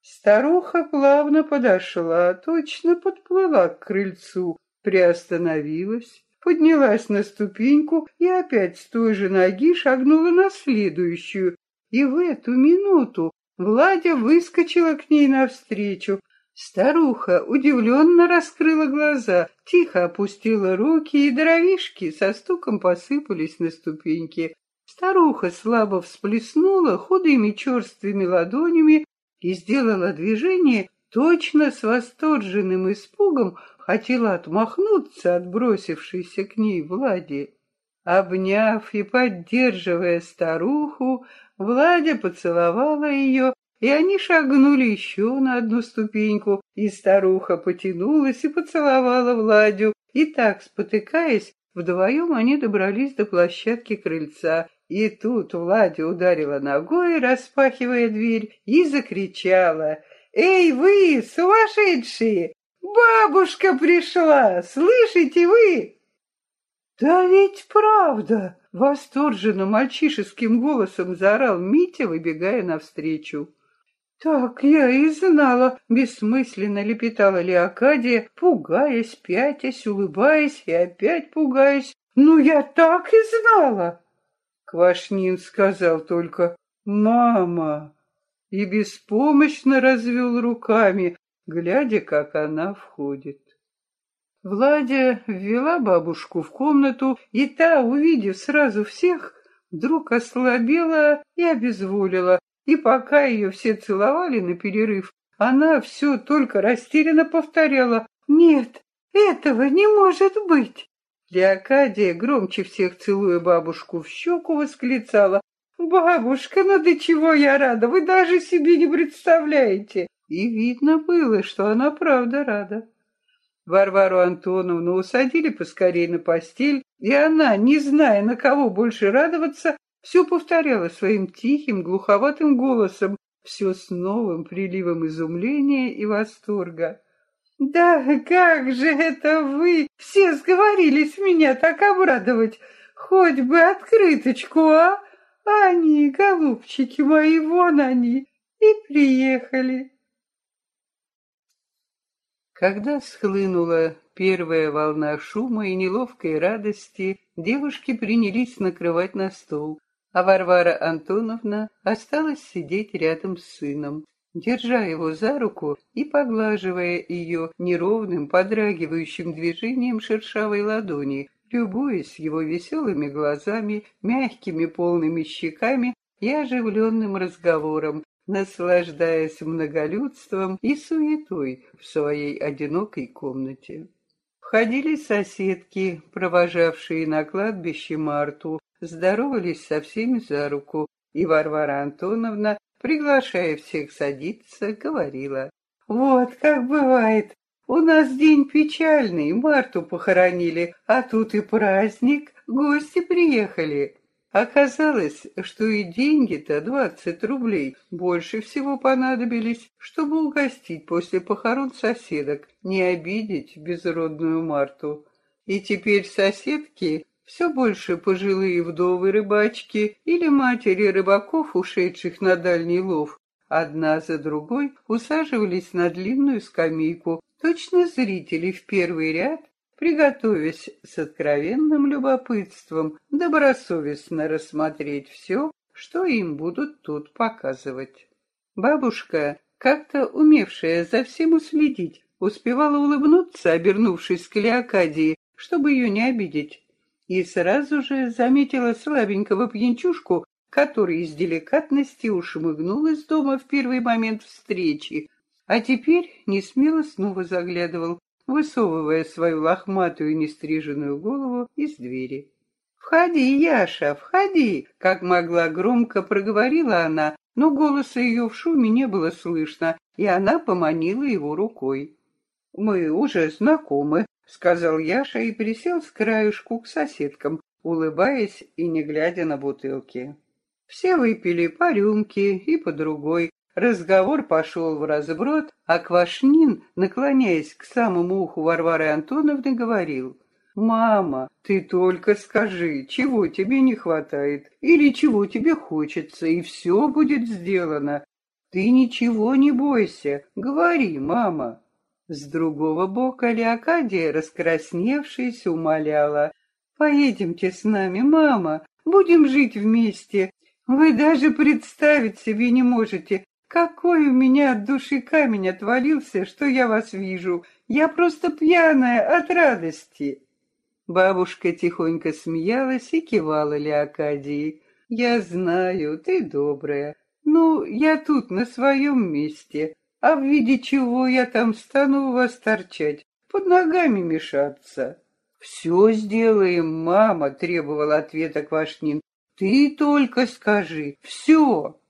Старуха плавно подошла, точно подплыла к крыльцу, приостановилась, поднялась на ступеньку и опять с той же ноги шагнула на следующую. И в эту минуту Владя выскочила к ней навстречу. Старуха удивленно раскрыла глаза, тихо опустила руки, и дровишки со стуком посыпались на ступеньки. Старуха слабо всплеснула худыми черствыми ладонями и сделала движение, точно с восторженным испугом хотела отмахнуться от бросившейся к ней Влади. Обняв и поддерживая старуху, Владя поцеловала ее, и они шагнули еще на одну ступеньку, и старуха потянулась и поцеловала Владю, и так, спотыкаясь, вдвоем они добрались до площадки крыльца, и тут Владя ударила ногой, распахивая дверь, и закричала. «Эй, вы, сумасшедшие! Бабушка пришла! Слышите вы?» «Да ведь правда!» — восторженно мальчишеским голосом заорал Митя, выбегая навстречу. «Так я и знала!» — бессмысленно лепетала Леокадия, пугаясь, пятясь, улыбаясь и опять пугаясь. «Ну, я так и знала!» Квашнин сказал только «Мама!» и беспомощно развел руками, глядя, как она входит. Владя ввела бабушку в комнату, и та, увидев сразу всех, вдруг ослабела и обезволила, и пока ее все целовали на перерыв, она все только растерянно повторяла «Нет, этого не может быть!» Леокадия, громче всех целуя бабушку в щеку, восклицала. «Бабушка, ну до чего я рада, вы даже себе не представляете!» И видно было, что она правда рада. Варвару Антоновну усадили поскорее на постель, и она, не зная, на кого больше радоваться, все повторяла своим тихим, глуховатым голосом, все с новым приливом изумления и восторга. Да как же это вы все сговорились меня так обрадовать? Хоть бы открыточку, а? Они, голубчики мои, вон они, и приехали. Когда схлынула первая волна шума и неловкой радости, девушки принялись накрывать на стол, а Варвара Антоновна осталась сидеть рядом с сыном держа его за руку и поглаживая ее неровным, подрагивающим движением шершавой ладони, любуясь его веселыми глазами, мягкими полными щеками и оживленным разговором, наслаждаясь многолюдством и суетой в своей одинокой комнате. Входили соседки, провожавшие на кладбище Марту, здоровались со всеми за руку, и Варвара Антоновна приглашая всех садиться, говорила. «Вот как бывает, у нас день печальный, Марту похоронили, а тут и праздник, гости приехали». Оказалось, что и деньги-то, двадцать рублей, больше всего понадобились, чтобы угостить после похорон соседок, не обидеть безродную Марту. И теперь соседки все больше пожилые вдовы-рыбачки или матери рыбаков, ушедших на дальний лов, одна за другой усаживались на длинную скамейку, точно зрители в первый ряд, приготовясь с откровенным любопытством добросовестно рассмотреть все, что им будут тут показывать. Бабушка, как-то умевшая за всем уследить, успевала улыбнуться, обернувшись к Леокадии, чтобы ее не обидеть, и сразу же заметила слабенького пьянчушку, который из деликатности ушмыгнул из дома в первый момент встречи, а теперь не смело снова заглядывал, высовывая свою лохматую нестриженную голову из двери. «Входи, Яша, входи!» Как могла громко проговорила она, но голоса ее в шуме не было слышно, и она поманила его рукой. «Мы уже знакомы», — сказал Яша и присел с краюшку к соседкам, улыбаясь и не глядя на бутылки. Все выпили по рюмке и по другой. Разговор пошел в разброд, а Квашнин, наклоняясь к самому уху Варвары Антоновны, говорил, «Мама, ты только скажи, чего тебе не хватает или чего тебе хочется, и все будет сделано. Ты ничего не бойся, говори, мама». С другого бока Леокадия, раскрасневшись, умоляла. «Поедемте с нами, мама, будем жить вместе. Вы даже представить себе не можете, какой у меня от души камень отвалился, что я вас вижу. Я просто пьяная от радости». Бабушка тихонько смеялась и кивала Леокадии. «Я знаю, ты добрая. Ну, я тут на своем месте. А в виде чего я там стану вас торчать, под ногами мешаться? Все сделаем, мама, требовал ответа Квашнин. Ты только скажи, все.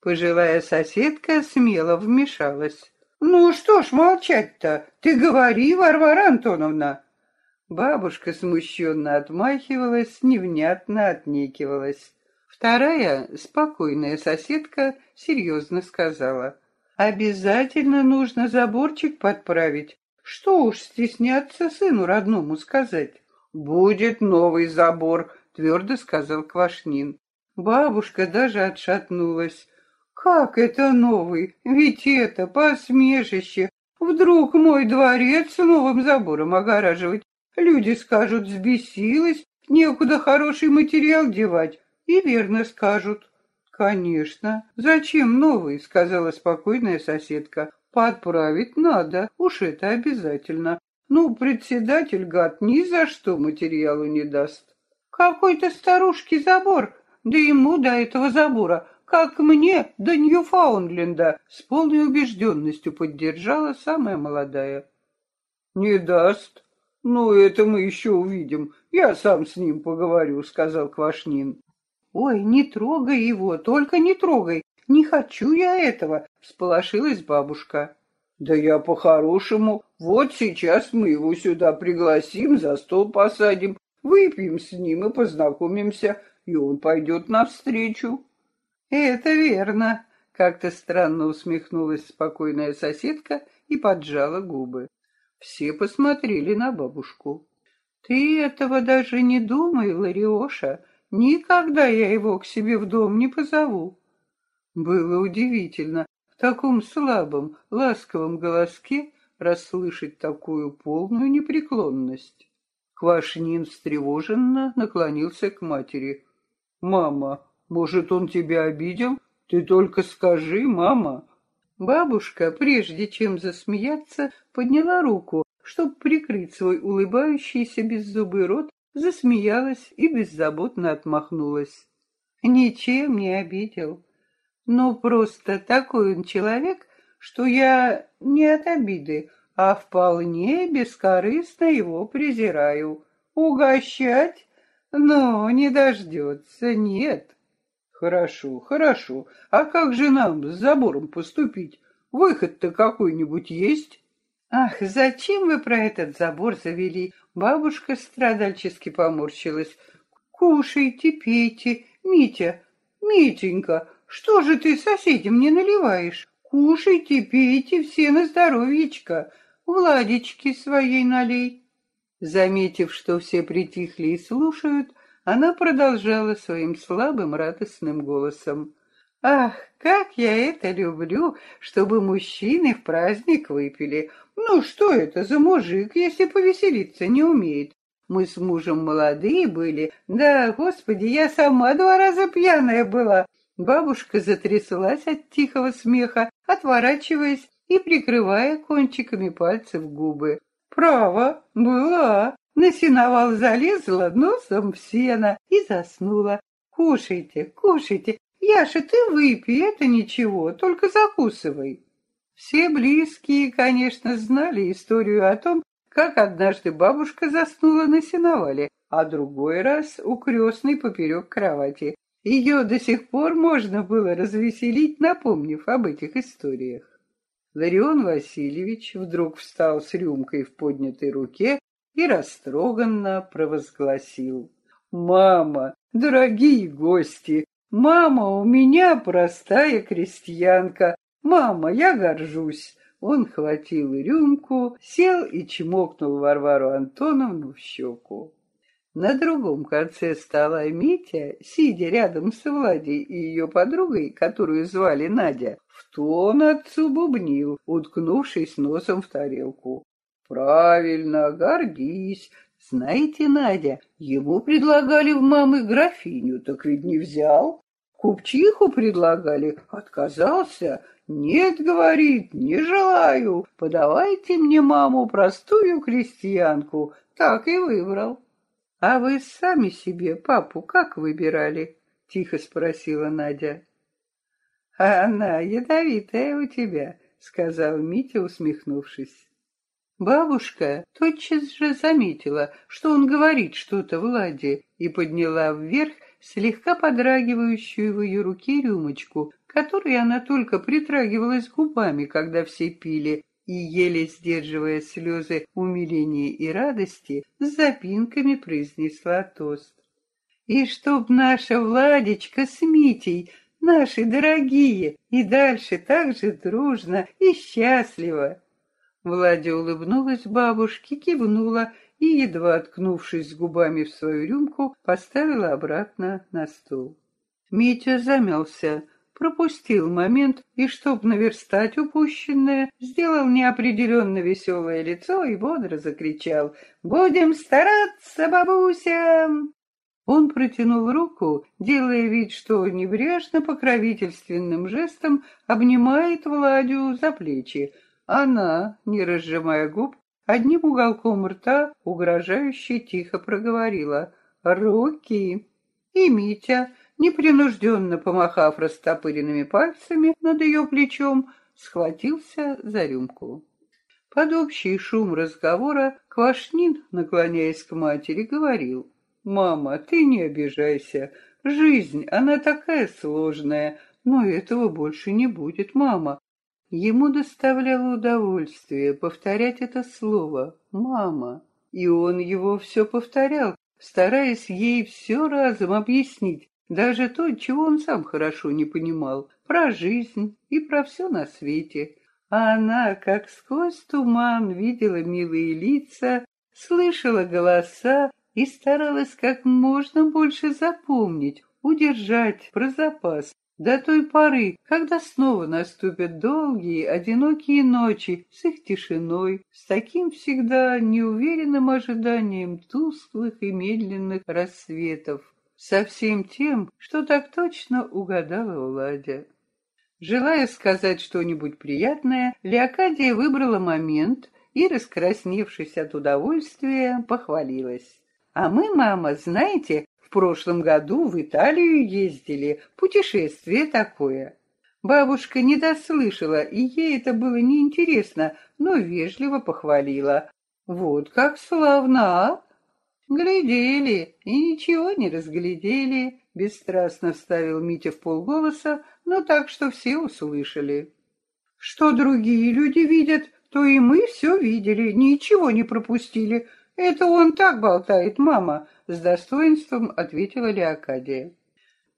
Пожилая соседка смело вмешалась. Ну что ж молчать-то? Ты говори, Варвара Антоновна. Бабушка смущенно отмахивалась, невнятно отнекивалась. Вторая, спокойная соседка, серьезно сказала. Обязательно нужно заборчик подправить. Что уж стесняться сыну родному сказать. Будет новый забор, твердо сказал Квашнин. Бабушка даже отшатнулась. Как это новый? Ведь это посмешище. Вдруг мой дворец с новым забором огораживать. Люди скажут, взбесилась, некуда хороший материал девать. И верно скажут. «Конечно. Зачем новый?» — сказала спокойная соседка. «Подправить надо. Уж это обязательно. Ну, председатель, гад, ни за что материалу не даст». «Какой-то старушки забор. Да ему до этого забора, как мне до Ньюфаундленда», с полной убежденностью поддержала самая молодая. «Не даст. Ну, это мы еще увидим. Я сам с ним поговорю», — сказал Квашнин. «Ой, не трогай его, только не трогай, не хочу я этого», — всполошилась бабушка. «Да я по-хорошему, вот сейчас мы его сюда пригласим, за стол посадим, выпьем с ним и познакомимся, и он пойдет навстречу». «Это верно», — как-то странно усмехнулась спокойная соседка и поджала губы. Все посмотрели на бабушку. «Ты этого даже не думай, Лариоша», Никогда я его к себе в дом не позову. Было удивительно в таком слабом, ласковом голоске расслышать такую полную непреклонность. Квашнин встревоженно наклонился к матери. «Мама, может, он тебя обидел? Ты только скажи, мама!» Бабушка, прежде чем засмеяться, подняла руку, чтобы прикрыть свой улыбающийся беззубый рот засмеялась и беззаботно отмахнулась. Ничем не обидел. но просто такой он человек, что я не от обиды, а вполне бескорыстно его презираю. Угощать? Но не дождется, нет. Хорошо, хорошо. А как же нам с забором поступить? Выход-то какой-нибудь есть? Ах, зачем вы про этот забор завели? Бабушка страдальчески поморщилась. Кушайте, пейте, Митя, Митенька, что же ты соседям не наливаешь? Кушайте, пейте все на здоровьечко. Владечки своей налей. Заметив, что все притихли и слушают, она продолжала своим слабым радостным голосом. «Ах, как я это люблю, чтобы мужчины в праздник выпили! Ну, что это за мужик, если повеселиться не умеет? Мы с мужем молодые были. Да, господи, я сама два раза пьяная была. Бабушка затряслась от тихого смеха, отворачиваясь и прикрывая кончиками пальцев губы. Право, была. На сеновал залезла носом в сено и заснула. Кушайте, кушайте. Яша, ты выпей, это ничего, только закусывай. Все близкие, конечно, знали историю о том, как однажды бабушка заснула на сеновале, а другой раз у крестной поперек кровати. Ее до сих пор можно было развеселить, напомнив об этих историях. Ларион Васильевич вдруг встал с рюмкой в поднятой руке и растроганно провозгласил. «Мама, дорогие гости, мама у меня простая крестьянка, мама, я горжусь. Он хватил рюмку, сел и чмокнул Варвару Антоновну в щеку. На другом конце стола Митя, сидя рядом с Владей и ее подругой, которую звали Надя, в тон отцу бубнил, уткнувшись носом в тарелку. «Правильно, гордись. Знаете, Надя, ему предлагали в мамы графиню, так ведь не взял. Купчиху предлагали, отказался. «Нет, — говорит, — не желаю, подавайте мне маму простую крестьянку». Так и выбрал. «А вы сами себе папу как выбирали?» — тихо спросила Надя. «А она ядовитая у тебя», — сказал Митя, усмехнувшись. Бабушка тотчас же заметила, что он говорит что-то Владе, и подняла вверх слегка подрагивающую в ее руке рюмочку, которой она только притрагивалась губами, когда все пили, и, еле сдерживая слезы умиления и радости, с запинками произнесла тост. «И чтоб наша Владечка с Митей, наши дорогие, и дальше так же дружно и счастливо!» Владя улыбнулась бабушке, кивнула и, едва откнувшись губами в свою рюмку, поставила обратно на стол. Митя замялся, пропустил момент и, чтоб наверстать упущенное, сделал неопределенно веселое лицо и бодро закричал «Будем стараться, бабуся!» Он протянул руку, делая вид, что небрежно покровительственным жестом обнимает Владю за плечи. Она, не разжимая губ, одним уголком рта угрожающе тихо проговорила «Руки!» И Митя, непринужденно помахав растопыренными пальцами над ее плечом, схватился за рюмку. Под общий шум разговора Квашнин, наклоняясь к матери, говорил, «Мама, ты не обижайся. Жизнь, она такая сложная, но этого больше не будет, мама». Ему доставляло удовольствие повторять это слово «мама», и он его все повторял, стараясь ей все разом объяснить, даже то, чего он сам хорошо не понимал, про жизнь и про все на свете. А она, как сквозь туман, видела милые лица, слышала голоса и старалась как можно больше запомнить, удержать про запас до той поры, когда снова наступят долгие, одинокие ночи с их тишиной, с таким всегда неуверенным ожиданием тусклых и медленных рассветов со всем тем, что так точно угадала Владя. Желая сказать что-нибудь приятное, Леокадия выбрала момент и, раскрасневшись от удовольствия, похвалилась. «А мы, мама, знаете, в прошлом году в Италию ездили, путешествие такое». Бабушка не дослышала, и ей это было неинтересно, но вежливо похвалила. «Вот как славно, а! «Глядели и ничего не разглядели», — бесстрастно вставил Митя в полголоса, но так, что все услышали. «Что другие люди видят, то и мы все видели, ничего не пропустили. Это он так болтает, мама», — с достоинством ответила Леокадия.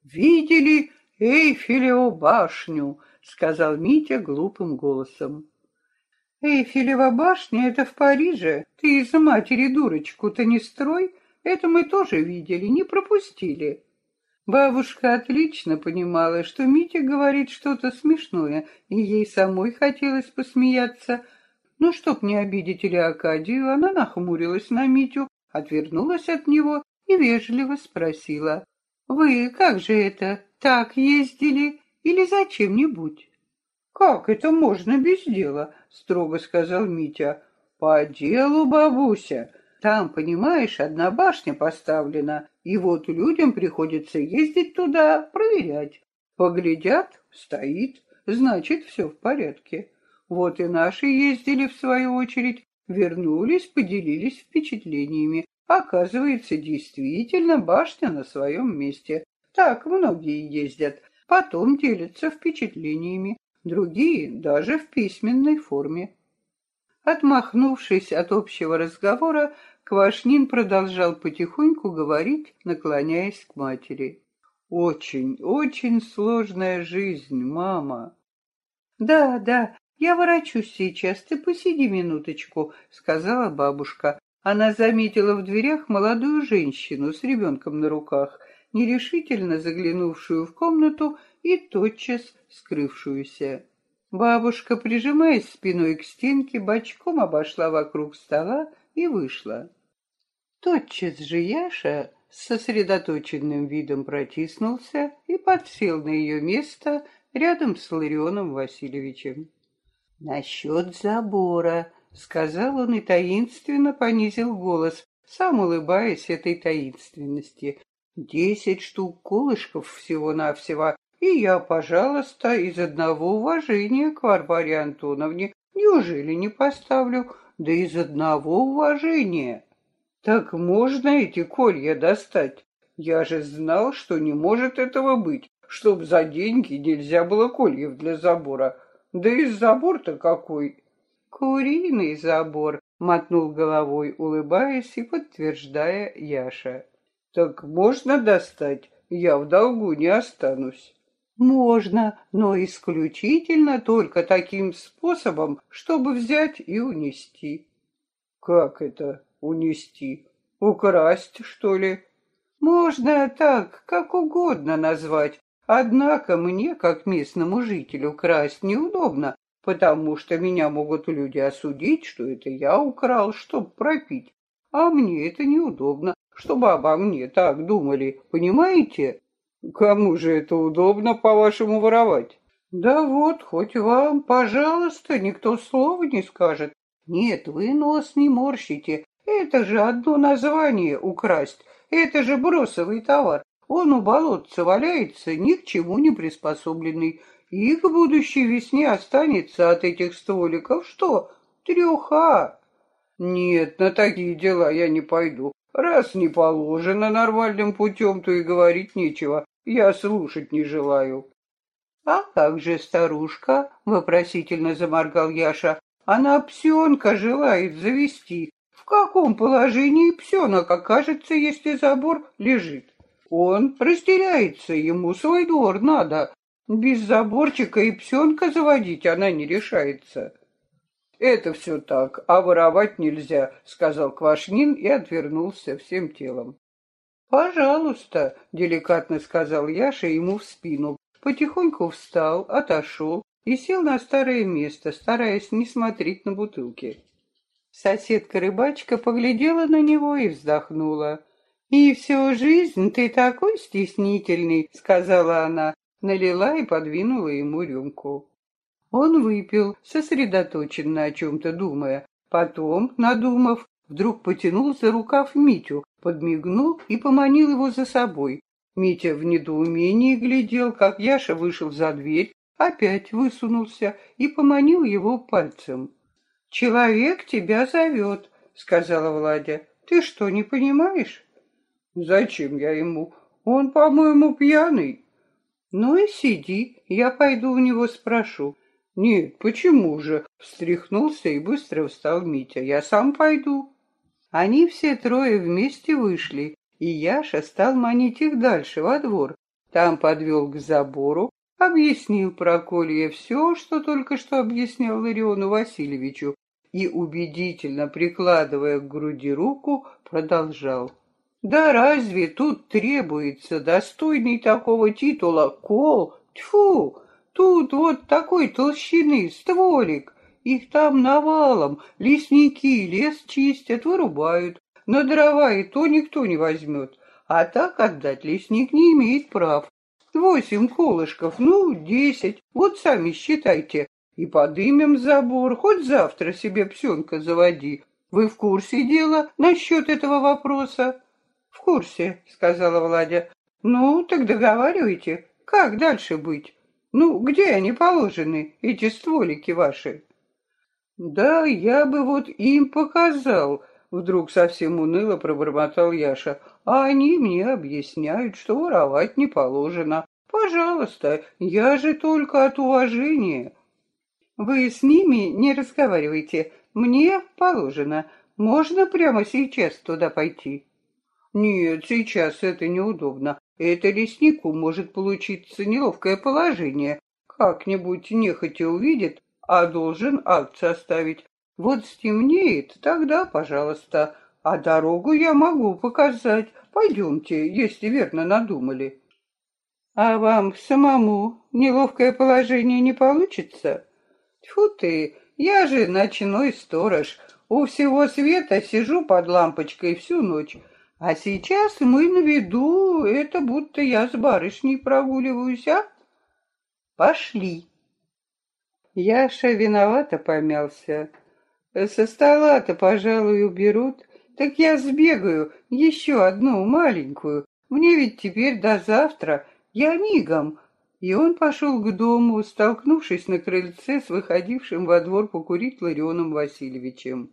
«Видели Эйфелеву башню», — сказал Митя глупым голосом. Эйфелева башня — это в Париже. Ты из матери дурочку-то не строй. Это мы тоже видели, не пропустили. Бабушка отлично понимала, что Митя говорит что-то смешное, и ей самой хотелось посмеяться. Но чтоб не обидеть Леокадию, она нахмурилась на Митю, отвернулась от него и вежливо спросила. «Вы как же это, так ездили или зачем-нибудь?» «Как это можно без дела?» — строго сказал Митя. «По делу, бабуся. Там, понимаешь, одна башня поставлена, и вот людям приходится ездить туда, проверять. Поглядят, стоит, значит, все в порядке. Вот и наши ездили в свою очередь, вернулись, поделились впечатлениями. Оказывается, действительно, башня на своем месте. Так многие ездят, потом делятся впечатлениями, другие даже в письменной форме. Отмахнувшись от общего разговора, Квашнин продолжал потихоньку говорить, наклоняясь к матери. «Очень, очень сложная жизнь, мама». «Да, да, я ворочусь сейчас, ты посиди минуточку», — сказала бабушка. Она заметила в дверях молодую женщину с ребенком на руках, нерешительно заглянувшую в комнату и тотчас скрывшуюся. Бабушка, прижимаясь спиной к стенке, бочком обошла вокруг стола и вышла. Тотчас же Яша с сосредоточенным видом протиснулся и подсел на ее место рядом с Ларионом Васильевичем. «Насчет забора», — сказал он и таинственно понизил голос, сам улыбаясь этой таинственности. «Десять штук колышков всего-навсего, и я, пожалуйста, из одного уважения к Варваре Антоновне неужели не поставлю? Да из одного уважения. Так можно эти колья достать? Я же знал, что не может этого быть, чтоб за деньги нельзя было кольев для забора. Да и забор-то какой. Куриный забор, мотнул головой, улыбаясь и подтверждая Яша. Так можно достать? Я в долгу не останусь. Можно, но исключительно только таким способом, чтобы взять и унести. Как это унести? Украсть, что ли? Можно так, как угодно назвать. Однако мне, как местному жителю, красть неудобно, потому что меня могут люди осудить, что это я украл, чтоб пропить. А мне это неудобно, чтобы обо мне так думали, понимаете? Кому же это удобно, по-вашему, воровать? Да вот, хоть вам, пожалуйста, никто слова не скажет. Нет, вы нос не морщите. Это же одно название украсть. Это же бросовый товар. Он у болотца валяется, ни к чему не приспособленный. И к будущей весне останется от этих стволиков что? Треха. Нет, на такие дела я не пойду. Раз не положено нормальным путем, то и говорить нечего. Я слушать не желаю. А как же старушка? Вопросительно заморгал Яша. Она псенка желает завести. В каком положении псенок окажется, если забор лежит? Он растеряется, ему свой двор надо. Без заборчика и псенка заводить она не решается. Это все так, а воровать нельзя, сказал Квашнин и отвернулся всем телом. «Пожалуйста», — деликатно сказал Яша ему в спину. Потихоньку встал, отошел и сел на старое место, стараясь не смотреть на бутылки. Соседка-рыбачка поглядела на него и вздохнула. «И всю жизнь ты такой стеснительный», — сказала она, налила и подвинула ему рюмку. Он выпил, сосредоточенно о чем-то думая. Потом, надумав, вдруг потянул за рукав Митю, подмигнул и поманил его за собой. Митя в недоумении глядел, как Яша вышел за дверь, опять высунулся и поманил его пальцем. «Человек тебя зовет», — сказала Владя. «Ты что, не понимаешь?» «Зачем я ему? Он, по-моему, пьяный». «Ну и сиди, я пойду у него спрошу». «Нет, почему же?» — встряхнулся и быстро встал Митя. «Я сам пойду». Они все трое вместе вышли, и Яша стал манить их дальше, во двор. Там подвел к забору, объяснил Проколье все, что только что объяснял Лариону Васильевичу, и, убедительно прикладывая к груди руку, продолжал. Да разве тут требуется достойный такого титула кол? Тьфу! Тут вот такой толщины стволик. Их там навалом. Лесники лес чистят, вырубают. На дрова и то никто не возьмет. А так отдать лесник не имеет прав. Восемь колышков, ну, десять. Вот сами считайте. И подымем забор, хоть завтра себе псенка заводи. Вы в курсе дела насчет этого вопроса? В курсе, сказала Владя. Ну, так договаривайте, как дальше быть? Ну, где они положены, эти стволики ваши? Да, я бы вот им показал, вдруг совсем уныло пробормотал Яша. А они мне объясняют, что воровать не положено. Пожалуйста, я же только от уважения. Вы с ними не разговаривайте. Мне положено. Можно прямо сейчас туда пойти? Нет, сейчас это неудобно. Это леснику может получиться неловкое положение. Как-нибудь нехотя увидит, а должен акт составить. Вот стемнеет, тогда, пожалуйста. А дорогу я могу показать. Пойдемте, если верно надумали. А вам самому неловкое положение не получится? Тьфу ты, я же ночной сторож. У всего света сижу под лампочкой всю ночь. А сейчас мы на виду, это будто я с барышней прогуливаюсь, а? Пошли. Яша виновато помялся. Со стола-то, пожалуй, уберут. Так я сбегаю, еще одну маленькую. Мне ведь теперь до завтра. Я мигом. И он пошел к дому, столкнувшись на крыльце с выходившим во двор покурить Ларионом Васильевичем.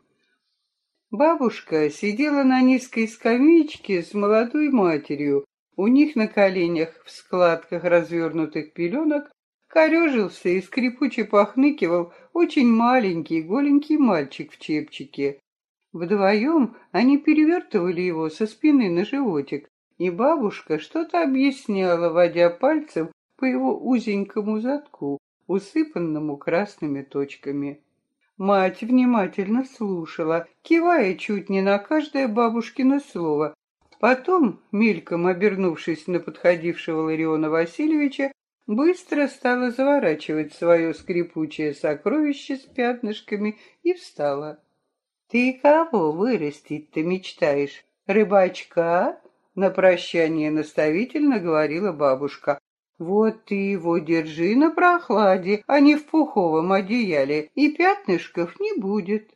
Бабушка сидела на низкой скамеечке с молодой матерью. У них на коленях в складках развернутых пеленок корежился и скрипуче похныкивал очень маленький голенький мальчик в чепчике. Вдвоем они перевертывали его со спины на животик, и бабушка что-то объясняла, водя пальцем по его узенькому задку, усыпанному красными точками. Мать внимательно слушала, кивая чуть не на каждое бабушкино слово. Потом, мельком обернувшись на подходившего Лариона Васильевича, быстро стала заворачивать свое скрипучее сокровище с пятнышками и встала. «Ты кого вырастить-то мечтаешь? Рыбачка?» На прощание наставительно говорила бабушка. Вот ты его держи на прохладе, а не в пуховом одеяле, и пятнышков не будет.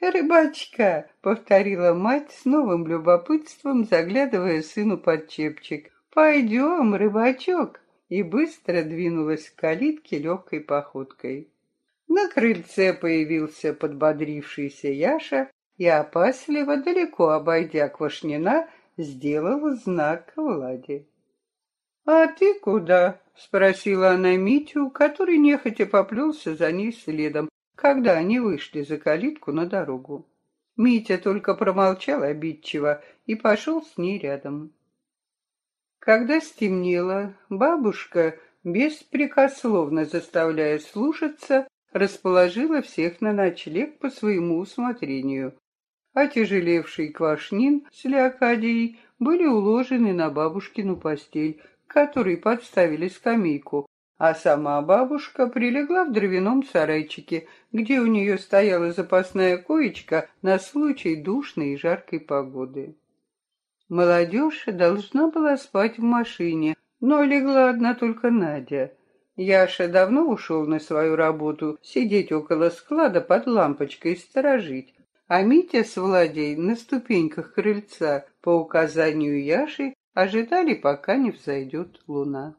«Рыбачка!» — повторила мать с новым любопытством, заглядывая сыну под чепчик. «Пойдем, рыбачок!» и быстро двинулась к калитке легкой походкой. На крыльце появился подбодрившийся Яша и, опасливо, далеко обойдя Квашнина, сделал знак Владе. «А ты куда?» — спросила она Митю, который нехотя поплелся за ней следом, когда они вышли за калитку на дорогу. Митя только промолчал обидчиво и пошел с ней рядом. Когда стемнело, бабушка, беспрекословно заставляя слушаться, расположила всех на ночлег по своему усмотрению. Отяжелевший квашнин с Леокадией были уложены на бабушкину постель, которой подставили скамейку, а сама бабушка прилегла в дровяном сарайчике, где у нее стояла запасная коечка на случай душной и жаркой погоды. Молодежь должна была спать в машине, но легла одна только Надя. Яша давно ушел на свою работу, сидеть около склада под лампочкой и сторожить, а Митя с Владей на ступеньках крыльца по указанию Яши ожидали, пока не взойдет луна.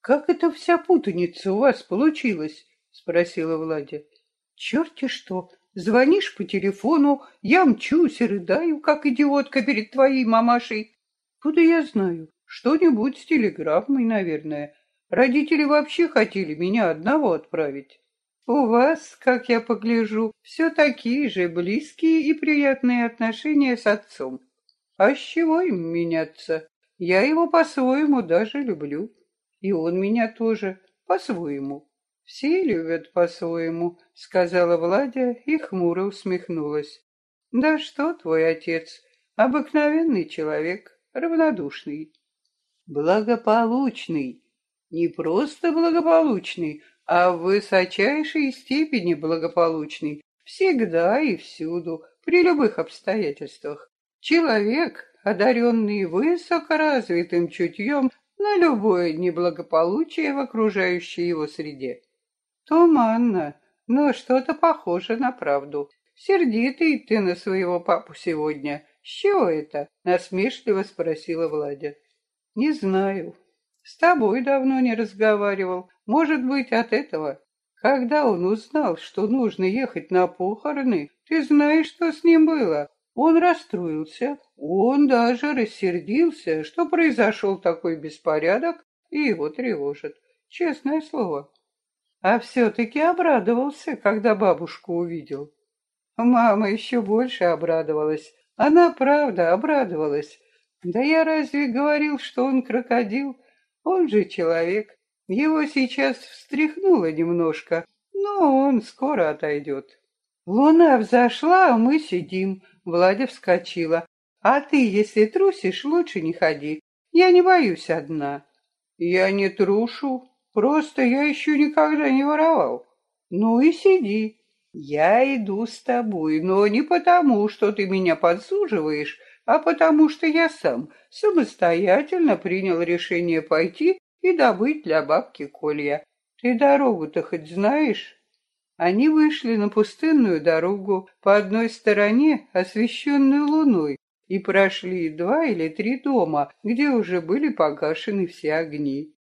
«Как это вся путаница у вас получилась?» — спросила Владя. «Черти что! Звонишь по телефону, я мчусь и рыдаю, как идиотка перед твоей мамашей. Куда я знаю? Что-нибудь с телеграммой, наверное. Родители вообще хотели меня одного отправить. У вас, как я погляжу, все такие же близкие и приятные отношения с отцом. А с чего им меняться? Я его по-своему даже люблю. И он меня тоже. по-своему. «Все любят по-своему», — сказала Владя и хмуро усмехнулась. «Да что твой отец? Обыкновенный человек, равнодушный». «Благополучный. Не просто благополучный, а в высочайшей степени благополучный. Всегда и всюду, при любых обстоятельствах. Человек, одаренный высокоразвитым чутьем на любое неблагополучие в окружающей его среде. Туманно, но что-то похоже на правду. Сердитый ты на своего папу сегодня. С чего это? Насмешливо спросила Владя. Не знаю. С тобой давно не разговаривал. Может быть, от этого. Когда он узнал, что нужно ехать на похороны, ты знаешь, что с ним было? Он расстроился, он даже рассердился, что произошел такой беспорядок, и его тревожит. Честное слово. А все-таки обрадовался, когда бабушку увидел. Мама еще больше обрадовалась. Она, правда, обрадовалась. Да я разве говорил, что он крокодил? Он же человек. Его сейчас встряхнуло немножко, но он скоро отойдет. Луна взошла, а мы сидим. Владя вскочила. А ты, если трусишь, лучше не ходи. Я не боюсь одна. Я не трушу. Просто я еще никогда не воровал. Ну и сиди. Я иду с тобой, но не потому, что ты меня подсуживаешь, а потому что я сам самостоятельно принял решение пойти и добыть для бабки колья. Ты дорогу-то хоть знаешь? Они вышли на пустынную дорогу по одной стороне, освещенную луной, и прошли два или три дома, где уже были погашены все огни.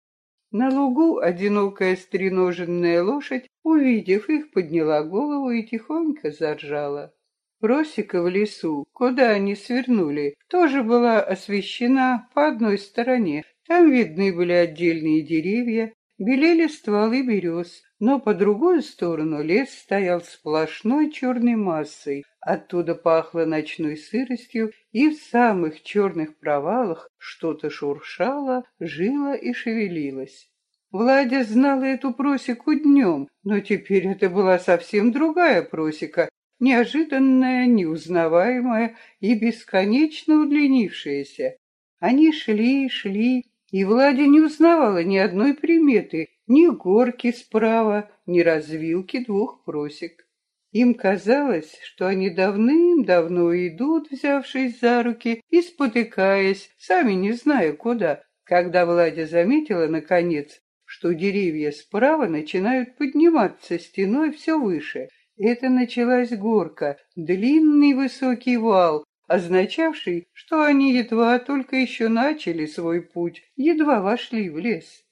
На лугу одинокая стреноженная лошадь, увидев их, подняла голову и тихонько заржала. Просека в лесу, куда они свернули, тоже была освещена по одной стороне. Там видны были отдельные деревья, белели стволы берез, но по другую сторону лес стоял сплошной черной массой, оттуда пахло ночной сыростью, и в самых черных провалах что-то шуршало, жило и шевелилось. Владя знала эту просеку днем, но теперь это была совсем другая просека, неожиданная, неузнаваемая и бесконечно удлинившаяся. Они шли и шли, и Владя не узнавала ни одной приметы, ни горки справа, ни развилки двух просек. Им казалось, что они давным-давно идут, взявшись за руки и спотыкаясь, сами не зная куда, когда Владя заметила, наконец, что деревья справа начинают подниматься стеной все выше. Это началась горка, длинный высокий вал, означавший, что они едва только еще начали свой путь, едва вошли в лес.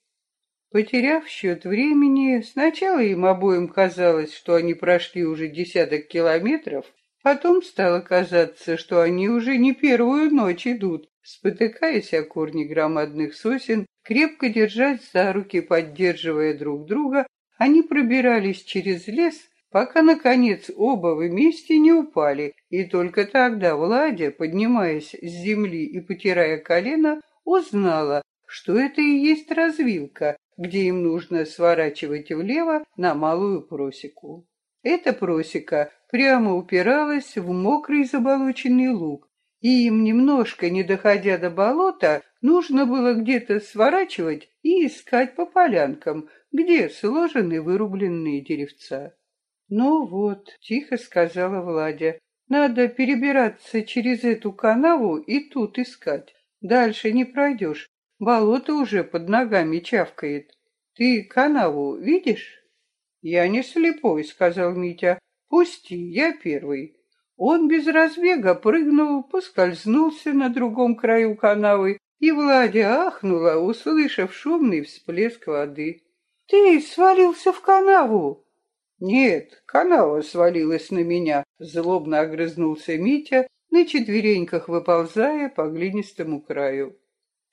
Потеряв счет времени, сначала им обоим казалось, что они прошли уже десяток километров, потом стало казаться, что они уже не первую ночь идут, спотыкаясь о корни громадных сосен, крепко держась за руки, поддерживая друг друга, они пробирались через лес, пока, наконец, оба вместе не упали, и только тогда Владя, поднимаясь с земли и потирая колено, узнала, что это и есть развилка, где им нужно сворачивать влево на малую просеку. Эта просека прямо упиралась в мокрый заболоченный луг, и им, немножко не доходя до болота, нужно было где-то сворачивать и искать по полянкам, где сложены вырубленные деревца. «Ну вот», — тихо сказала Владя, — «надо перебираться через эту канаву и тут искать. Дальше не пройдешь, болото уже под ногами чавкает. Ты канаву видишь?» «Я не слепой», — сказал Митя. «Пусти, я первый». Он без разбега прыгнул, поскользнулся на другом краю канавы, и Владя ахнула, услышав шумный всплеск воды. «Ты свалился в канаву!» «Нет, канава свалилась на меня», — злобно огрызнулся Митя, на четвереньках выползая по глинистому краю.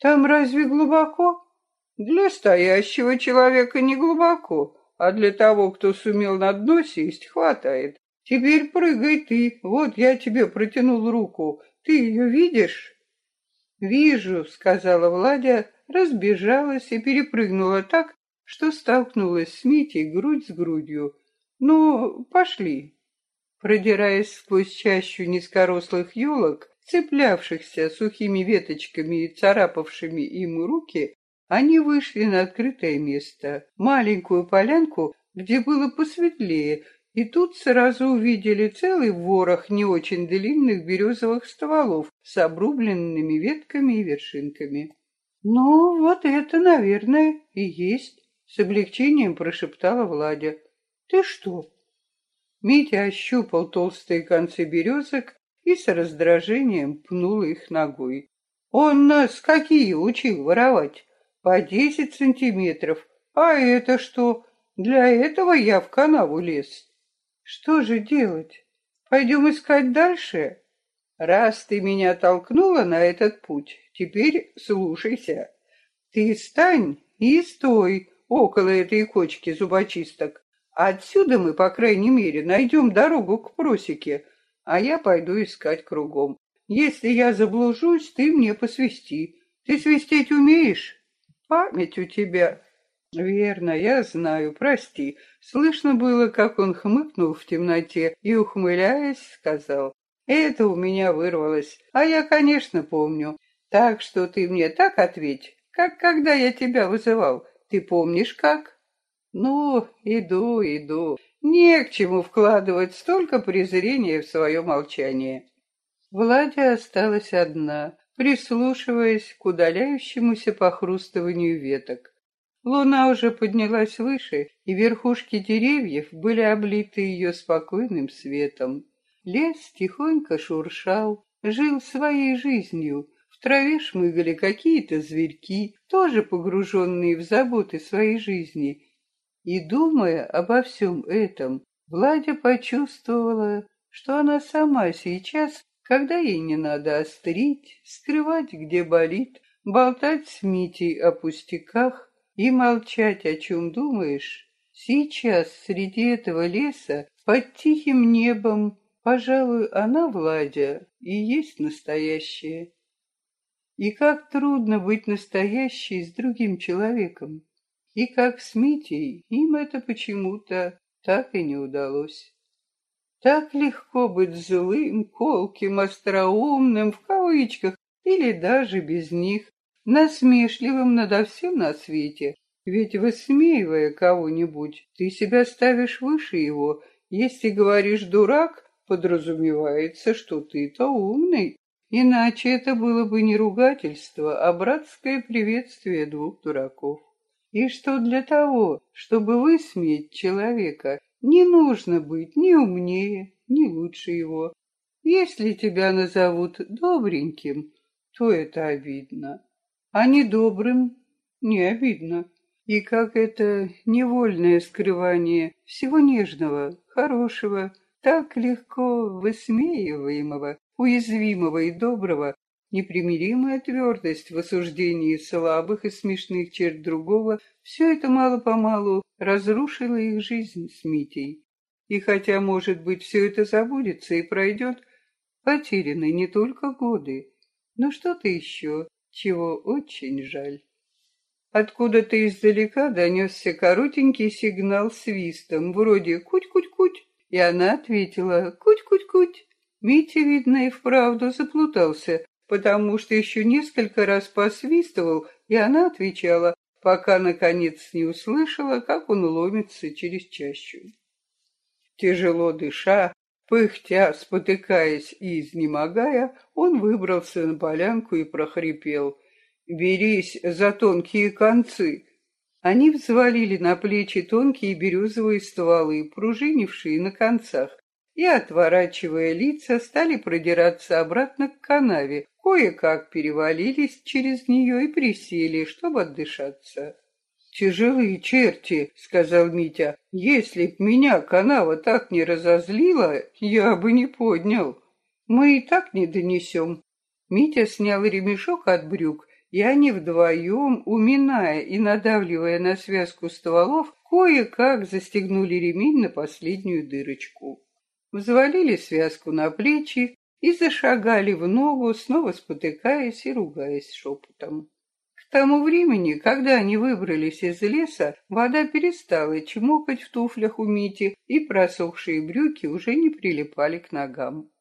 «Там разве глубоко?» «Для стоящего человека не глубоко, а для того, кто сумел на дно сесть, хватает. Теперь прыгай ты, вот я тебе протянул руку. Ты ее видишь?» «Вижу», — сказала Владя, разбежалась и перепрыгнула так, что столкнулась с Митей грудь с грудью. «Ну, пошли». Продираясь сквозь чащу низкорослых елок, цеплявшихся сухими веточками и царапавшими им руки, они вышли на открытое место, маленькую полянку, где было посветлее, и тут сразу увидели целый ворох не очень длинных березовых стволов с обрубленными ветками и вершинками. «Ну, вот это, наверное, и есть», — с облегчением прошептала Владя. «Ты что?» Митя ощупал толстые концы березок и с раздражением пнул их ногой. «Он нас какие учил воровать? По десять сантиметров. А это что? Для этого я в канаву лез». Что же делать? Пойдем искать дальше? Раз ты меня толкнула на этот путь, теперь слушайся. Ты стань и стой около этой кочки зубочисток. Отсюда мы, по крайней мере, найдем дорогу к просеке, а я пойду искать кругом. Если я заблужусь, ты мне посвисти. Ты свистеть умеешь? Память у тебя Верно, я знаю, прости. Слышно было, как он хмыкнул в темноте и, ухмыляясь, сказал. Это у меня вырвалось, а я, конечно, помню. Так что ты мне так ответь, как когда я тебя вызывал. Ты помнишь как? Ну, иду, иду. Не к чему вкладывать столько презрения в свое молчание. Владя осталась одна, прислушиваясь к удаляющемуся похрустыванию веток. Луна уже поднялась выше, и верхушки деревьев были облиты ее спокойным светом. Лес тихонько шуршал, жил своей жизнью. В траве шмыгали какие-то зверьки, тоже погруженные в заботы своей жизни. И, думая обо всем этом, Владя почувствовала, что она сама сейчас, когда ей не надо острить, скрывать, где болит, болтать с Митей о пустяках, и молчать, о чем думаешь, сейчас среди этого леса, под тихим небом, пожалуй, она, Владя, и есть настоящая. И как трудно быть настоящей с другим человеком. И как с Митей им это почему-то так и не удалось. Так легко быть злым, колким, остроумным, в кавычках, или даже без них, насмешливым надо всем на свете. Ведь, высмеивая кого-нибудь, ты себя ставишь выше его. Если говоришь «дурак», подразумевается, что ты-то умный. Иначе это было бы не ругательство, а братское приветствие двух дураков. И что для того, чтобы высмеять человека, не нужно быть ни умнее, ни лучше его. Если тебя назовут добреньким, то это обидно а недобрым не обидно. И как это невольное скрывание всего нежного, хорошего, так легко высмеиваемого, уязвимого и доброго, непримиримая твердость в осуждении слабых и смешных черт другого, все это мало-помалу разрушило их жизнь с Митей. И хотя, может быть, все это забудется и пройдет, потеряны не только годы, но что-то еще, чего очень жаль. Откуда-то издалека донесся коротенький сигнал свистом, вроде «куть-куть-куть», и она ответила «куть-куть-куть». Митя, видно, и вправду заплутался, потому что еще несколько раз посвистывал, и она отвечала, пока, наконец, не услышала, как он ломится через чащу. Тяжело дыша, Пыхтя, спотыкаясь и изнемогая, он выбрался на полянку и прохрипел. «Берись за тонкие концы!» Они взвалили на плечи тонкие березовые стволы, пружинившие на концах, и, отворачивая лица, стали продираться обратно к канаве, кое-как перевалились через нее и присели, чтобы отдышаться. «Тяжелые черти», — сказал Митя. «Если б меня канава так не разозлила, я бы не поднял. Мы и так не донесем». Митя снял ремешок от брюк, и они вдвоем, уминая и надавливая на связку стволов, кое-как застегнули ремень на последнюю дырочку. Взвалили связку на плечи и зашагали в ногу, снова спотыкаясь и ругаясь шепотом. тому времени, когда они выбрались из леса, вода перестала чмокать в туфлях у Мити, и просохшие брюки уже не прилипали к ногам.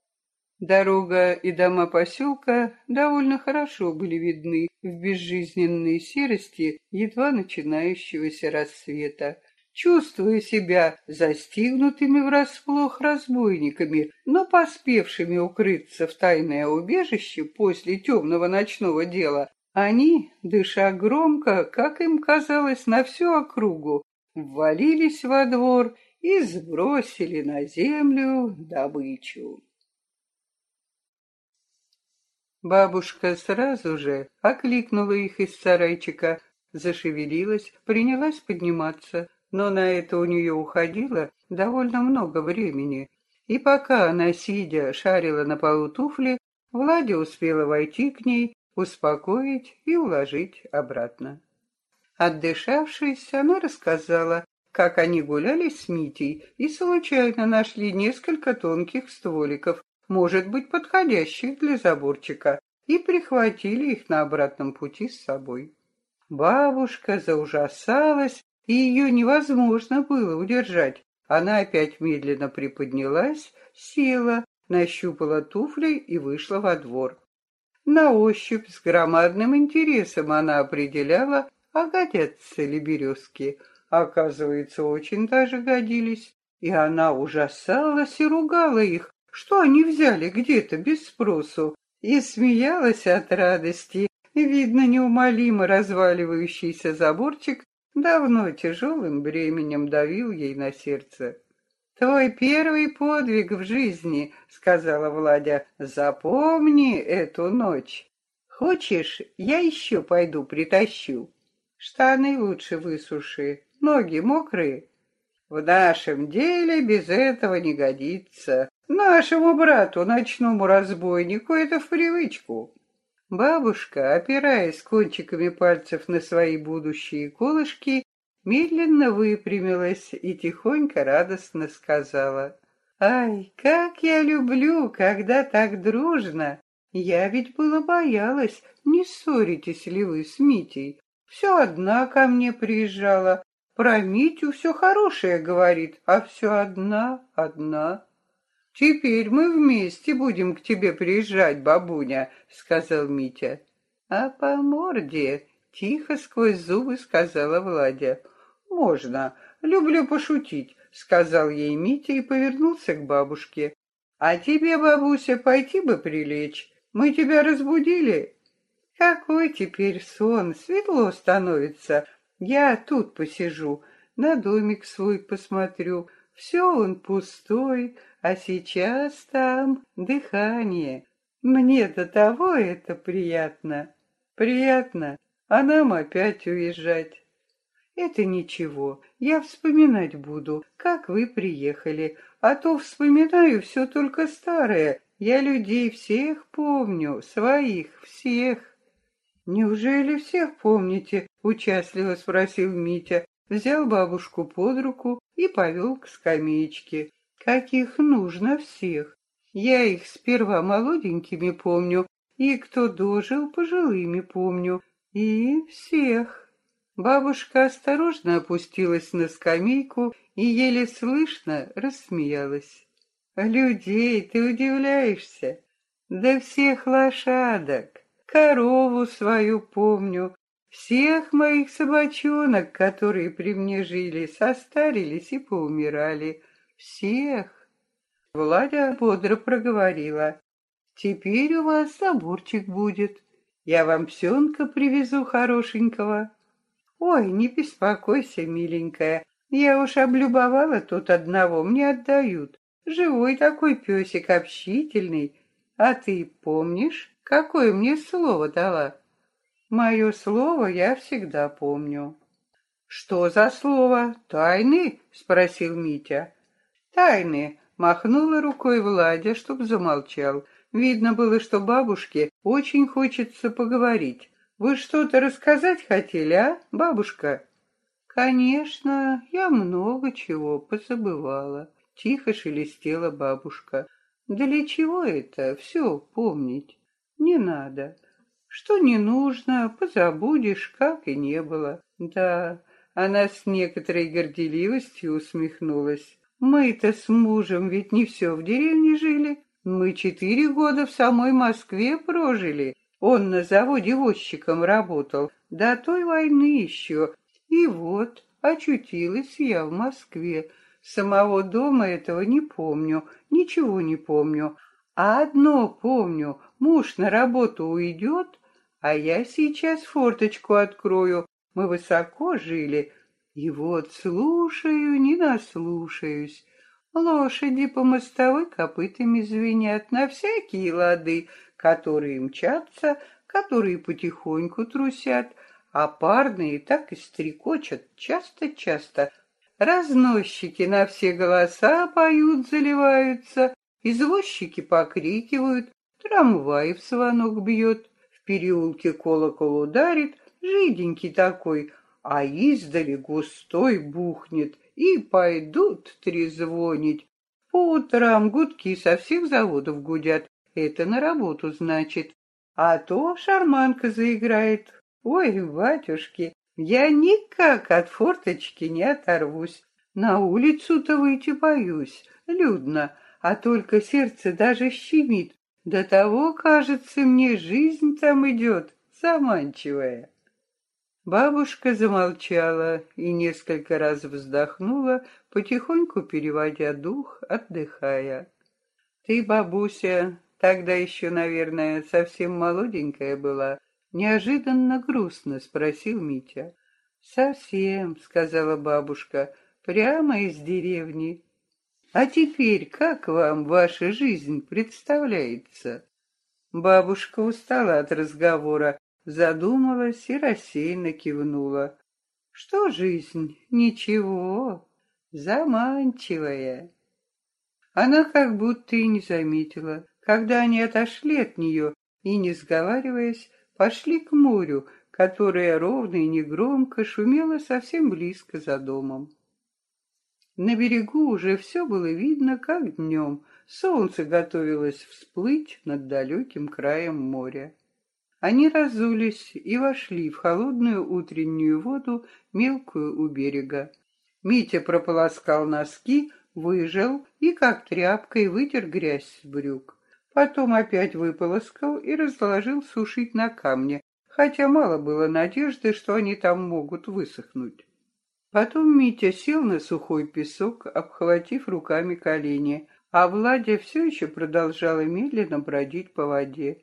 Дорога и дома поселка довольно хорошо были видны в безжизненной серости едва начинающегося рассвета. Чувствуя себя застигнутыми врасплох разбойниками, но поспевшими укрыться в тайное убежище после темного ночного дела, они, дыша громко, как им казалось, на всю округу, ввалились во двор и сбросили на землю добычу. Бабушка сразу же окликнула их из сарайчика, зашевелилась, принялась подниматься, но на это у нее уходило довольно много времени. И пока она, сидя, шарила на полу туфли, Владя успела войти к ней успокоить и уложить обратно. Отдышавшись, она рассказала, как они гуляли с Митей и случайно нашли несколько тонких стволиков, может быть, подходящих для заборчика, и прихватили их на обратном пути с собой. Бабушка заужасалась, и ее невозможно было удержать. Она опять медленно приподнялась, села, нащупала туфли и вышла во двор. На ощупь с громадным интересом она определяла, а годятся ли березки. Оказывается, очень даже годились. И она ужасалась и ругала их, что они взяли где-то без спросу, и смеялась от радости. Видно, неумолимо разваливающийся заборчик давно тяжелым бременем давил ей на сердце. «Твой первый подвиг в жизни», — сказала Владя. «Запомни эту ночь. Хочешь, я еще пойду притащу? Штаны лучше высуши, ноги мокрые. В нашем деле без этого не годится. Нашему брату, ночному разбойнику, это в привычку». Бабушка, опираясь кончиками пальцев на свои будущие колышки, медленно выпрямилась и тихонько радостно сказала. «Ай, как я люблю, когда так дружно! Я ведь было боялась, не ссоритесь ли вы с Митей. Все одна ко мне приезжала, про Митю все хорошее говорит, а все одна, одна». «Теперь мы вместе будем к тебе приезжать, бабуня», — сказал Митя. «А по морде?» — тихо сквозь зубы сказала Владя. «Можно. Люблю пошутить», — сказал ей Митя и повернулся к бабушке. «А тебе, бабуся, пойти бы прилечь. Мы тебя разбудили?» «Какой теперь сон? Светло становится. Я тут посижу, на домик свой посмотрю. Все он пустой, а сейчас там дыхание. Мне до того это приятно. Приятно, а нам опять уезжать. Это ничего, я вспоминать буду, как вы приехали, а то вспоминаю все только старое. Я людей всех помню, своих, всех. Неужели всех помните? Участливо спросил Митя, взял бабушку под руку и повел к скамеечке. Каких нужно всех. Я их сперва молоденькими помню, и кто дожил, пожилыми помню, и всех. Бабушка осторожно опустилась на скамейку и еле слышно рассмеялась. «Людей ты удивляешься? Да всех лошадок, корову свою помню, всех моих собачонок, которые при мне жили, состарились и поумирали. Всех!» Владя бодро проговорила. «Теперь у вас заборчик будет. Я вам псенка привезу хорошенького». «Ой, не беспокойся, миленькая, я уж облюбовала тут одного, мне отдают. Живой такой песик, общительный. А ты помнишь, какое мне слово дала?» «Мое слово я всегда помню». «Что за слово? Тайны?» — спросил Митя. «Тайны», — махнула рукой Владя, чтоб замолчал. Видно было, что бабушке очень хочется поговорить. Вы что-то рассказать хотели, а, бабушка? Конечно, я много чего позабывала. Тихо шелестела бабушка. Для чего это все помнить? Не надо. Что не нужно, позабудешь, как и не было. Да, она с некоторой горделивостью усмехнулась. Мы-то с мужем ведь не все в деревне жили. Мы четыре года в самой Москве прожили. Он на заводе возчиком работал. До той войны еще. И вот, очутилась я в Москве. Самого дома этого не помню, ничего не помню. А одно помню, муж на работу уйдет, а я сейчас форточку открою. Мы высоко жили. И вот слушаю, не наслушаюсь. Лошади по мостовой копытами звенят на всякие лады, которые мчатся, которые потихоньку трусят, а парные так и стрекочат часто-часто. Разносчики на все голоса поют, заливаются, извозчики покрикивают, трамвай в звонок бьет, в переулке колокол ударит, жиденький такой, а издали густой бухнет, и пойдут трезвонить. По утрам гудки со всех заводов гудят, это на работу значит. А то шарманка заиграет. Ой, батюшки, я никак от форточки не оторвусь. На улицу-то выйти боюсь, людно, а только сердце даже щемит. До того, кажется, мне жизнь там идет, заманчивая. Бабушка замолчала и несколько раз вздохнула, потихоньку переводя дух, отдыхая. «Ты, бабуся, тогда еще, наверное, совсем молоденькая была?» Неожиданно грустно спросил Митя. «Совсем», — сказала бабушка, — «прямо из деревни. А теперь как вам ваша жизнь представляется?» Бабушка устала от разговора, задумалась и рассеянно кивнула. Что жизнь? Ничего, заманчивая. Она как будто и не заметила, когда они отошли от нее и, не сговариваясь, пошли к морю, которое ровно и негромко шумело совсем близко за домом. На берегу уже все было видно, как днем. Солнце готовилось всплыть над далеким краем моря. Они разулись и вошли в холодную утреннюю воду, мелкую у берега. Митя прополоскал носки, выжал и как тряпкой вытер грязь с брюк. Потом опять выполоскал и разложил сушить на камне, хотя мало было надежды, что они там могут высохнуть. Потом Митя сел на сухой песок, обхватив руками колени, а Владя все еще продолжала медленно бродить по воде.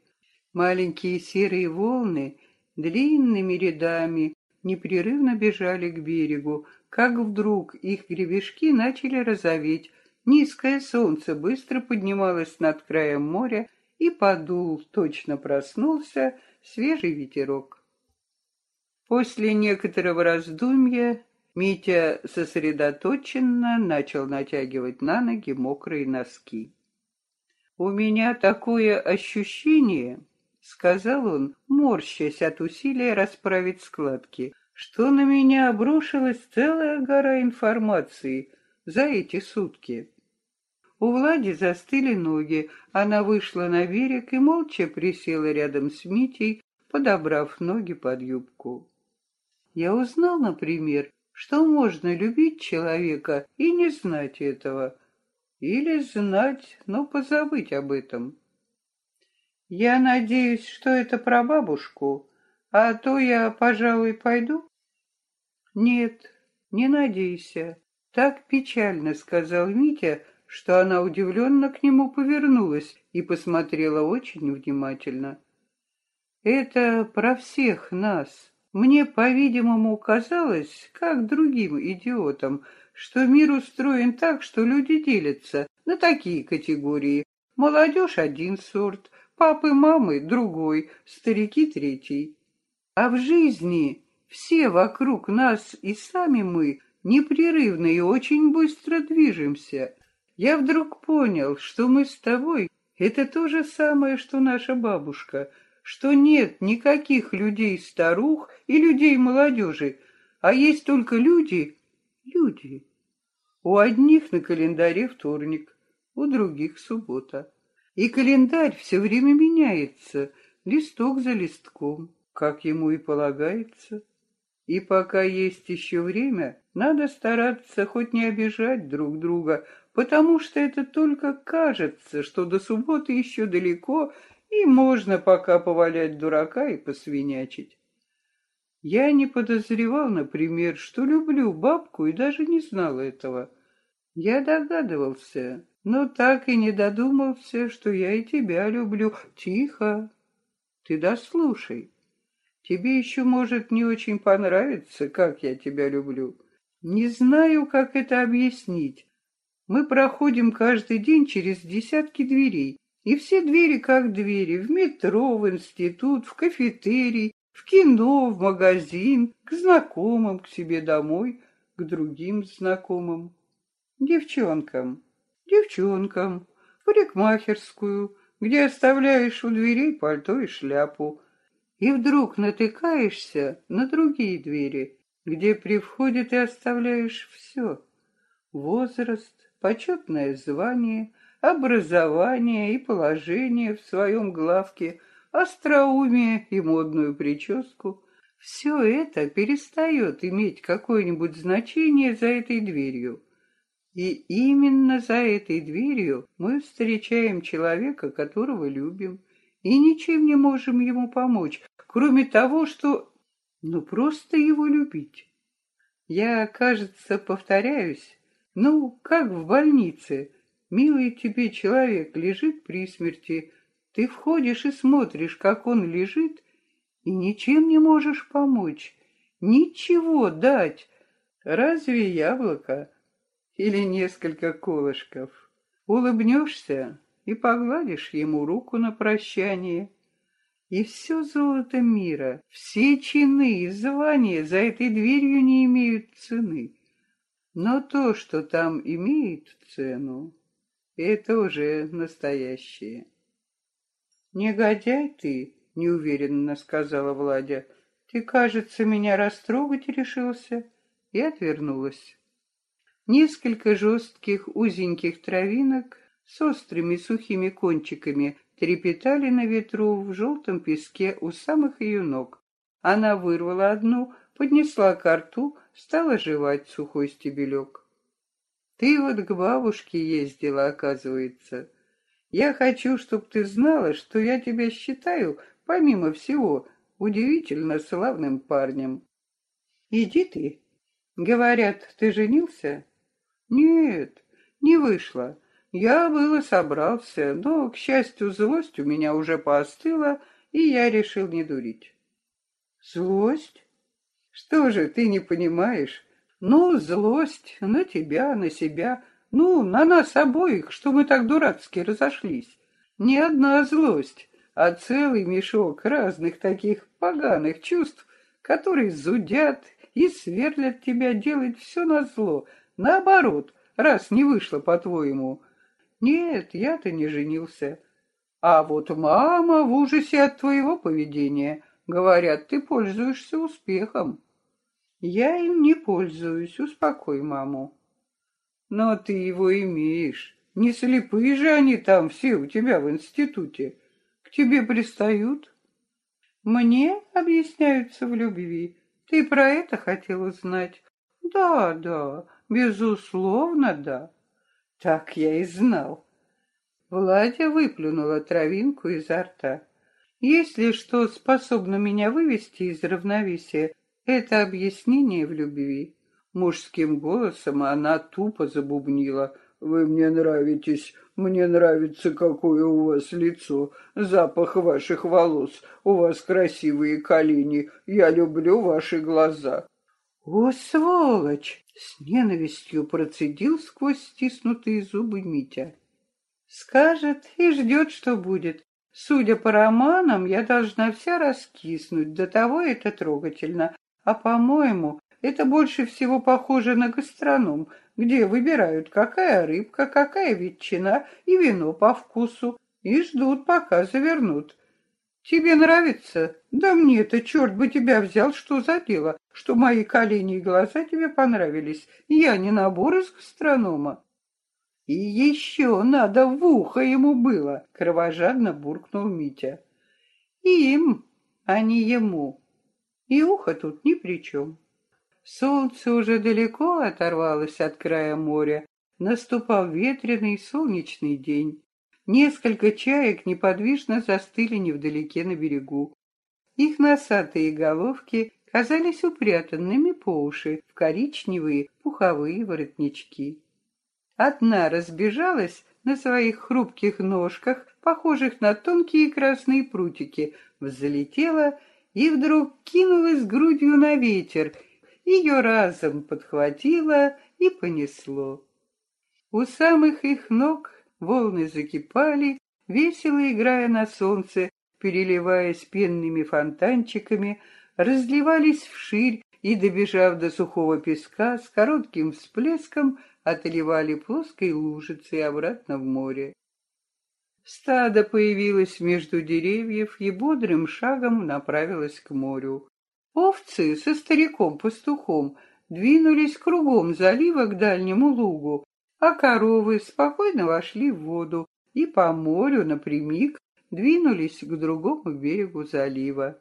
Маленькие серые волны длинными рядами непрерывно бежали к берегу, как вдруг их гребешки начали розоветь. Низкое солнце быстро поднималось над краем моря и подул, точно проснулся, свежий ветерок. После некоторого раздумья Митя сосредоточенно начал натягивать на ноги мокрые носки. «У меня такое ощущение, — сказал он, морщась от усилия расправить складки, — что на меня обрушилась целая гора информации за эти сутки. У Влади застыли ноги, она вышла на берег и молча присела рядом с Митей, подобрав ноги под юбку. Я узнал, например, что можно любить человека и не знать этого, или знать, но позабыть об этом. Я надеюсь, что это про бабушку, а то я, пожалуй, пойду. Нет, не надейся. Так печально сказал Митя, что она удивленно к нему повернулась и посмотрела очень внимательно. Это про всех нас. Мне, по-видимому, казалось, как другим идиотам, что мир устроен так, что люди делятся на такие категории. Молодежь — один сорт, Папы, мамы другой, старики третий. А в жизни все вокруг нас и сами мы непрерывно и очень быстро движемся. Я вдруг понял, что мы с тобой — это то же самое, что наша бабушка, что нет никаких людей-старух и людей-молодежи, а есть только люди — люди. У одних на календаре вторник, у других — суббота. И календарь все время меняется. листок за листком, как ему и полагается. И пока есть еще время, надо стараться хоть не обижать друг друга, потому что это только кажется, что до субботы еще далеко, и можно пока повалять дурака и посвинячить. Я не подозревал, например, что люблю бабку и даже не знал этого. Я догадывался, но так и не додумался, что я и тебя люблю. Тихо, ты дослушай. Тебе еще может не очень понравиться, как я тебя люблю. Не знаю, как это объяснить. Мы проходим каждый день через десятки дверей, и все двери как двери, в метро, в институт, в кафетерий, в кино, в магазин, к знакомым, к себе домой, к другим знакомым, девчонкам, девчонкам, в парикмахерскую, где оставляешь у дверей пальто и шляпу, и вдруг натыкаешься на другие двери, где при входе ты оставляешь все — возраст, почетное звание, образование и положение в своем главке — остроумие и модную прическу, все это перестает иметь какое-нибудь значение за этой дверью. И именно за этой дверью мы встречаем человека, которого любим, и ничем не можем ему помочь, кроме того, что... ну, просто его любить. Я, кажется, повторяюсь, ну, как в больнице. Милый тебе человек лежит при смерти, ты входишь и смотришь, как он лежит, и ничем не можешь помочь, ничего дать. Разве яблоко или несколько колышков? Улыбнешься и погладишь ему руку на прощание. И все золото мира, все чины и звания за этой дверью не имеют цены. Но то, что там имеет цену, это уже настоящее. «Негодяй ты!» — неуверенно сказала Владя. «Ты, кажется, меня растрогать решился?» И отвернулась. Несколько жестких узеньких травинок с острыми сухими кончиками трепетали на ветру в желтом песке у самых ее ног. Она вырвала одну, поднесла к рту, стала жевать сухой стебелек. «Ты вот к бабушке ездила, оказывается. Я хочу, чтобы ты знала, что я тебя считаю, помимо всего, удивительно славным парнем. Иди ты. Говорят, ты женился? Нет, не вышло. Я было собрался, но, к счастью, злость у меня уже поостыла, и я решил не дурить. Злость? Что же, ты не понимаешь? Ну, злость на тебя, на себя, ну, на нас обоих, что мы так дурацки разошлись. Не одна злость, а целый мешок разных таких поганых чувств, которые зудят и сверлят тебя делать все на зло. Наоборот, раз не вышло, по-твоему. Нет, я-то не женился. А вот мама в ужасе от твоего поведения. Говорят, ты пользуешься успехом. Я им не пользуюсь, успокой маму. Но ты его имеешь. Не слепые же они там все у тебя в институте. К тебе пристают. Мне объясняются в любви. Ты про это хотел узнать? Да, да, безусловно, да. Так я и знал. Владя выплюнула травинку изо рта. Если что способно меня вывести из равновесия, это объяснение в любви. Мужским голосом она тупо забубнила. «Вы мне нравитесь, мне нравится, какое у вас лицо, запах ваших волос, у вас красивые колени, я люблю ваши глаза». «О, сволочь!» — с ненавистью процедил сквозь стиснутые зубы Митя. «Скажет и ждет, что будет. Судя по романам, я должна вся раскиснуть, до того это трогательно. А, по-моему, это больше всего похоже на гастроном, где выбирают, какая рыбка, какая ветчина и вино по вкусу, и ждут, пока завернут. Тебе нравится? Да мне-то, черт бы тебя взял, что за дело, что мои колени и глаза тебе понравились. Я не набор из гастронома. И еще надо в ухо ему было, кровожадно буркнул Митя. Им, а не ему. И ухо тут ни при чем. Солнце уже далеко оторвалось от края моря. Наступал ветреный солнечный день. Несколько чаек неподвижно застыли невдалеке на берегу. Их носатые головки казались упрятанными по уши в коричневые пуховые воротнички. Одна разбежалась на своих хрупких ножках, похожих на тонкие красные прутики, взлетела и вдруг кинулась грудью на ветер. Ее разом подхватило и понесло. У самых их ног волны закипали, весело играя на солнце, переливаясь пенными фонтанчиками, разливались вширь и, добежав до сухого песка, с коротким всплеском отливали плоской лужицей обратно в море. Стадо появилось между деревьев и бодрым шагом направилось к морю. Овцы со стариком-пастухом двинулись кругом залива к дальнему лугу, а коровы спокойно вошли в воду и по морю напрямик двинулись к другому берегу залива.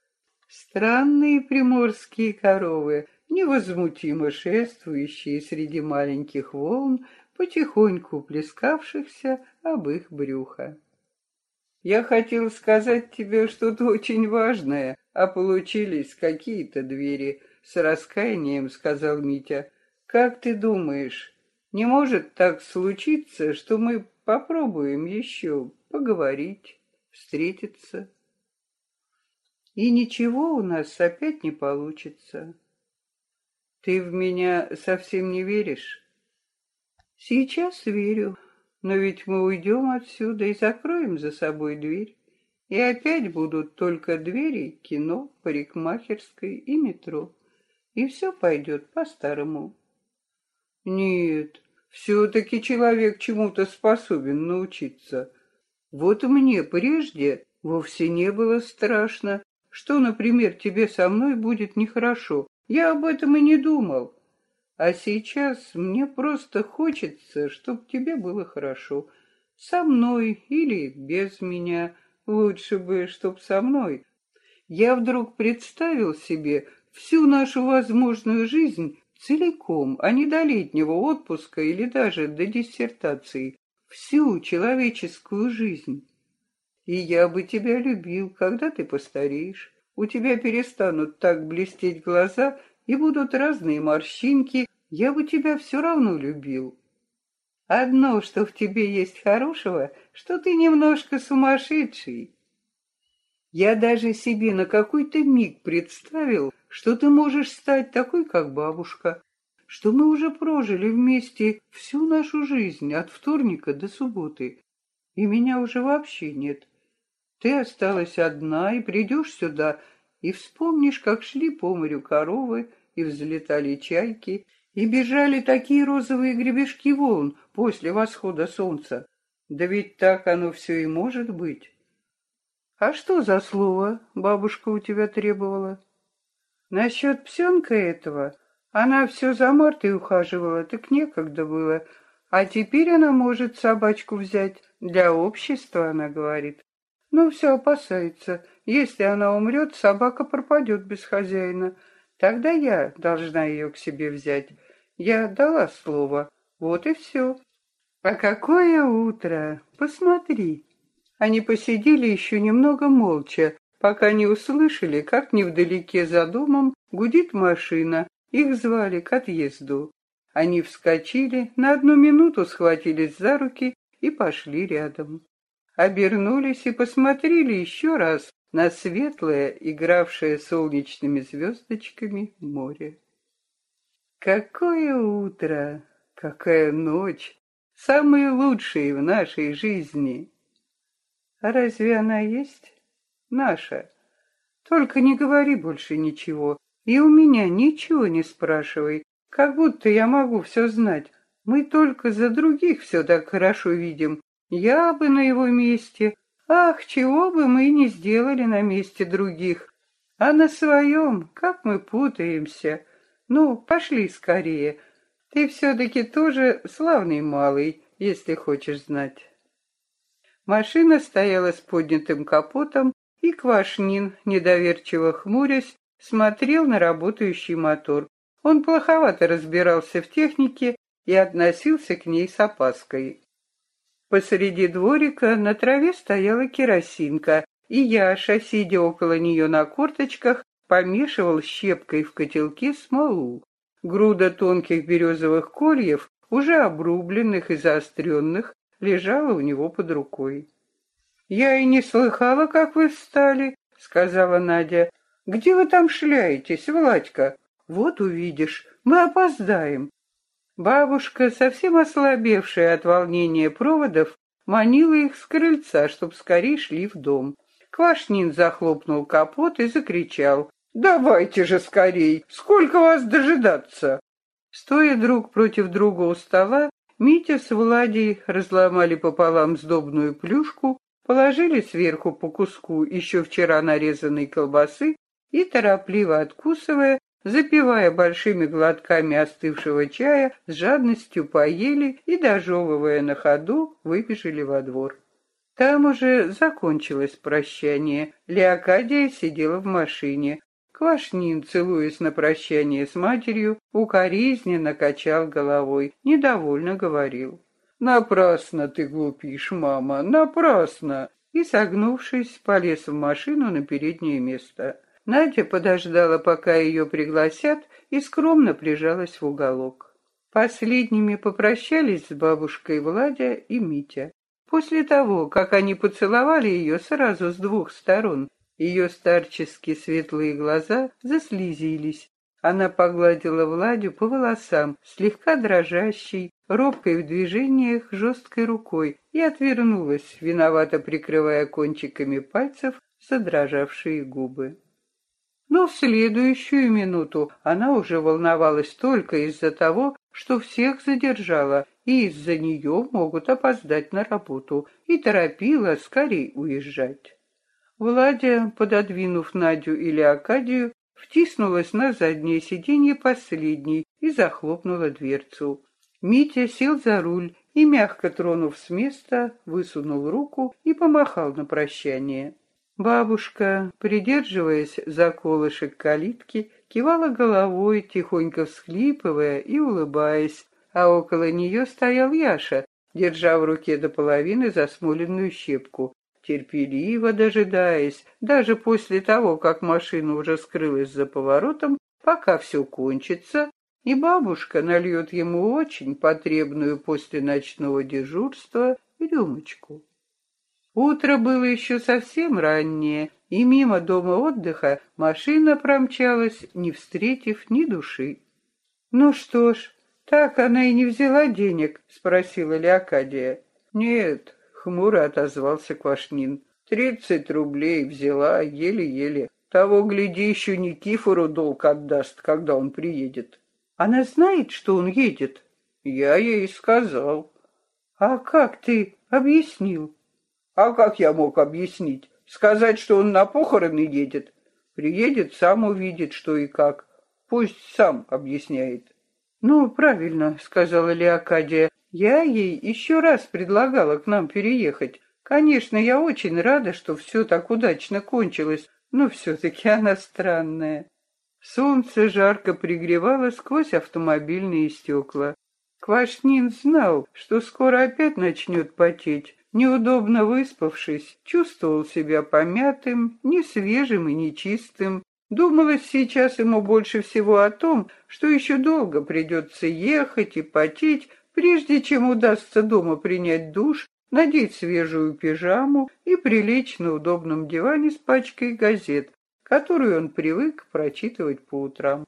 Странные приморские коровы — невозмутимо шествующие среди маленьких волн, потихоньку плескавшихся об их брюхо. Я хотел сказать тебе что-то очень важное, а получились какие-то двери, с раскаянием сказал Митя. Как ты думаешь, не может так случиться, что мы попробуем еще поговорить, встретиться? И ничего у нас опять не получится. Ты в меня совсем не веришь? Сейчас верю, но ведь мы уйдем отсюда и закроем за собой дверь. И опять будут только двери, кино, парикмахерской и метро. И все пойдет по-старому. Нет, все-таки человек чему-то способен научиться. Вот мне прежде вовсе не было страшно, что, например, тебе со мной будет нехорошо, я об этом и не думал. А сейчас мне просто хочется, чтобы тебе было хорошо. Со мной или без меня. Лучше бы, чтоб со мной. Я вдруг представил себе всю нашу возможную жизнь целиком, а не до летнего отпуска или даже до диссертации. Всю человеческую жизнь. И я бы тебя любил, когда ты постареешь у тебя перестанут так блестеть глаза и будут разные морщинки, я бы тебя все равно любил. Одно, что в тебе есть хорошего, что ты немножко сумасшедший. Я даже себе на какой-то миг представил, что ты можешь стать такой, как бабушка, что мы уже прожили вместе всю нашу жизнь от вторника до субботы, и меня уже вообще нет. Ты осталась одна и придешь сюда, и вспомнишь, как шли по морю коровы, и взлетали чайки, и бежали такие розовые гребешки волн после восхода солнца. Да ведь так оно все и может быть. А что за слово бабушка у тебя требовала? Насчет псенка этого она все за Мартой ухаживала, так некогда было. А теперь она может собачку взять. Для общества, она говорит. Ну, все опасается. Если она умрет, собака пропадет без хозяина. Тогда я должна ее к себе взять. Я дала слово. Вот и все. А какое утро! Посмотри. Они посидели еще немного молча, пока не услышали, как невдалеке за домом гудит машина. Их звали к отъезду. Они вскочили, на одну минуту схватились за руки и пошли рядом обернулись и посмотрели еще раз на светлое, игравшее солнечными звездочками море. Какое утро, какая ночь, самые лучшие в нашей жизни. А разве она есть? Наша. Только не говори больше ничего, и у меня ничего не спрашивай, как будто я могу все знать. Мы только за других все так хорошо видим, я бы на его месте... Ах, чего бы мы не сделали на месте других. А на своем, как мы путаемся. Ну, пошли скорее. Ты все-таки тоже славный малый, если хочешь знать. Машина стояла с поднятым капотом, и Квашнин, недоверчиво хмурясь, смотрел на работающий мотор. Он плоховато разбирался в технике и относился к ней с опаской. Посреди дворика на траве стояла керосинка, и Яша, сидя около нее на корточках, помешивал щепкой в котелке смолу. Груда тонких березовых кольев, уже обрубленных и заостренных, лежала у него под рукой. «Я и не слыхала, как вы встали», — сказала Надя. «Где вы там шляетесь, Владька? Вот увидишь, мы опоздаем». Бабушка, совсем ослабевшая от волнения проводов, манила их с крыльца, чтоб скорее шли в дом. Квашнин захлопнул капот и закричал. «Давайте же скорей! Сколько вас дожидаться?» Стоя друг против друга у стола, Митя с Владей разломали пополам сдобную плюшку, положили сверху по куску еще вчера нарезанной колбасы и, торопливо откусывая, запивая большими глотками остывшего чая, с жадностью поели и, дожевывая на ходу, выбежали во двор. Там уже закончилось прощание. Леокадия сидела в машине. Квашнин, целуясь на прощание с матерью, укоризненно качал головой, недовольно говорил. «Напрасно ты глупишь, мама, напрасно!» И, согнувшись, полез в машину на переднее место. Надя подождала, пока ее пригласят, и скромно прижалась в уголок. Последними попрощались с бабушкой Владя и Митя. После того, как они поцеловали ее сразу с двух сторон, ее старческие светлые глаза заслезились. Она погладила Владю по волосам, слегка дрожащей, робкой в движениях, жесткой рукой, и отвернулась, виновато прикрывая кончиками пальцев задрожавшие губы. Но в следующую минуту она уже волновалась только из-за того, что всех задержала, и из-за нее могут опоздать на работу, и торопила скорей уезжать. Владя, пододвинув Надю или Акадию, втиснулась на заднее сиденье последней и захлопнула дверцу. Митя сел за руль и, мягко тронув с места, высунул руку и помахал на прощание. Бабушка, придерживаясь за колышек калитки, кивала головой, тихонько всхлипывая и улыбаясь, а около нее стоял Яша, держа в руке до половины засмоленную щепку, терпеливо дожидаясь, даже после того, как машина уже скрылась за поворотом, пока все кончится, и бабушка нальет ему очень потребную после ночного дежурства рюмочку. Утро было еще совсем раннее, и мимо дома отдыха машина промчалась, не встретив ни души. «Ну что ж, так она и не взяла денег?» — спросила Леокадия. «Нет, Хмуро отозвался Квашнин. Тридцать рублей взяла, еле-еле. Того, гляди, еще Никифору долг отдаст, когда он приедет. Она знает, что он едет? Я ей сказал. А как ты объяснил? А как я мог объяснить? Сказать, что он на похороны едет? Приедет, сам увидит, что и как. Пусть сам объясняет. «Ну, правильно», — сказала Леокадия. Я ей еще раз предлагала к нам переехать. Конечно, я очень рада, что все так удачно кончилось, но все-таки она странная. Солнце жарко пригревало сквозь автомобильные стекла. Квашнин знал, что скоро опять начнет потеть. Неудобно выспавшись, чувствовал себя помятым, несвежим и нечистым. Думалось сейчас ему больше всего о том, что еще долго придется ехать и потеть, прежде чем удастся дома принять душ, надеть свежую пижаму и прилечь на удобном диване с пачкой газет, которую он привык прочитывать по утрам.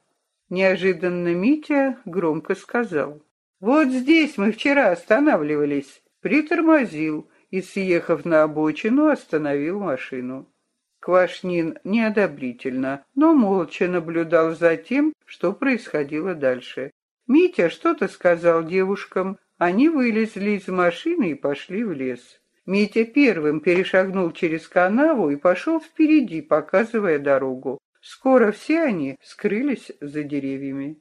Неожиданно Митя громко сказал. «Вот здесь мы вчера останавливались». Притормозил и, съехав на обочину, остановил машину. Квашнин неодобрительно, но молча наблюдал за тем, что происходило дальше. Митя что-то сказал девушкам. Они вылезли из машины и пошли в лес. Митя первым перешагнул через канаву и пошел впереди, показывая дорогу. Скоро все они скрылись за деревьями.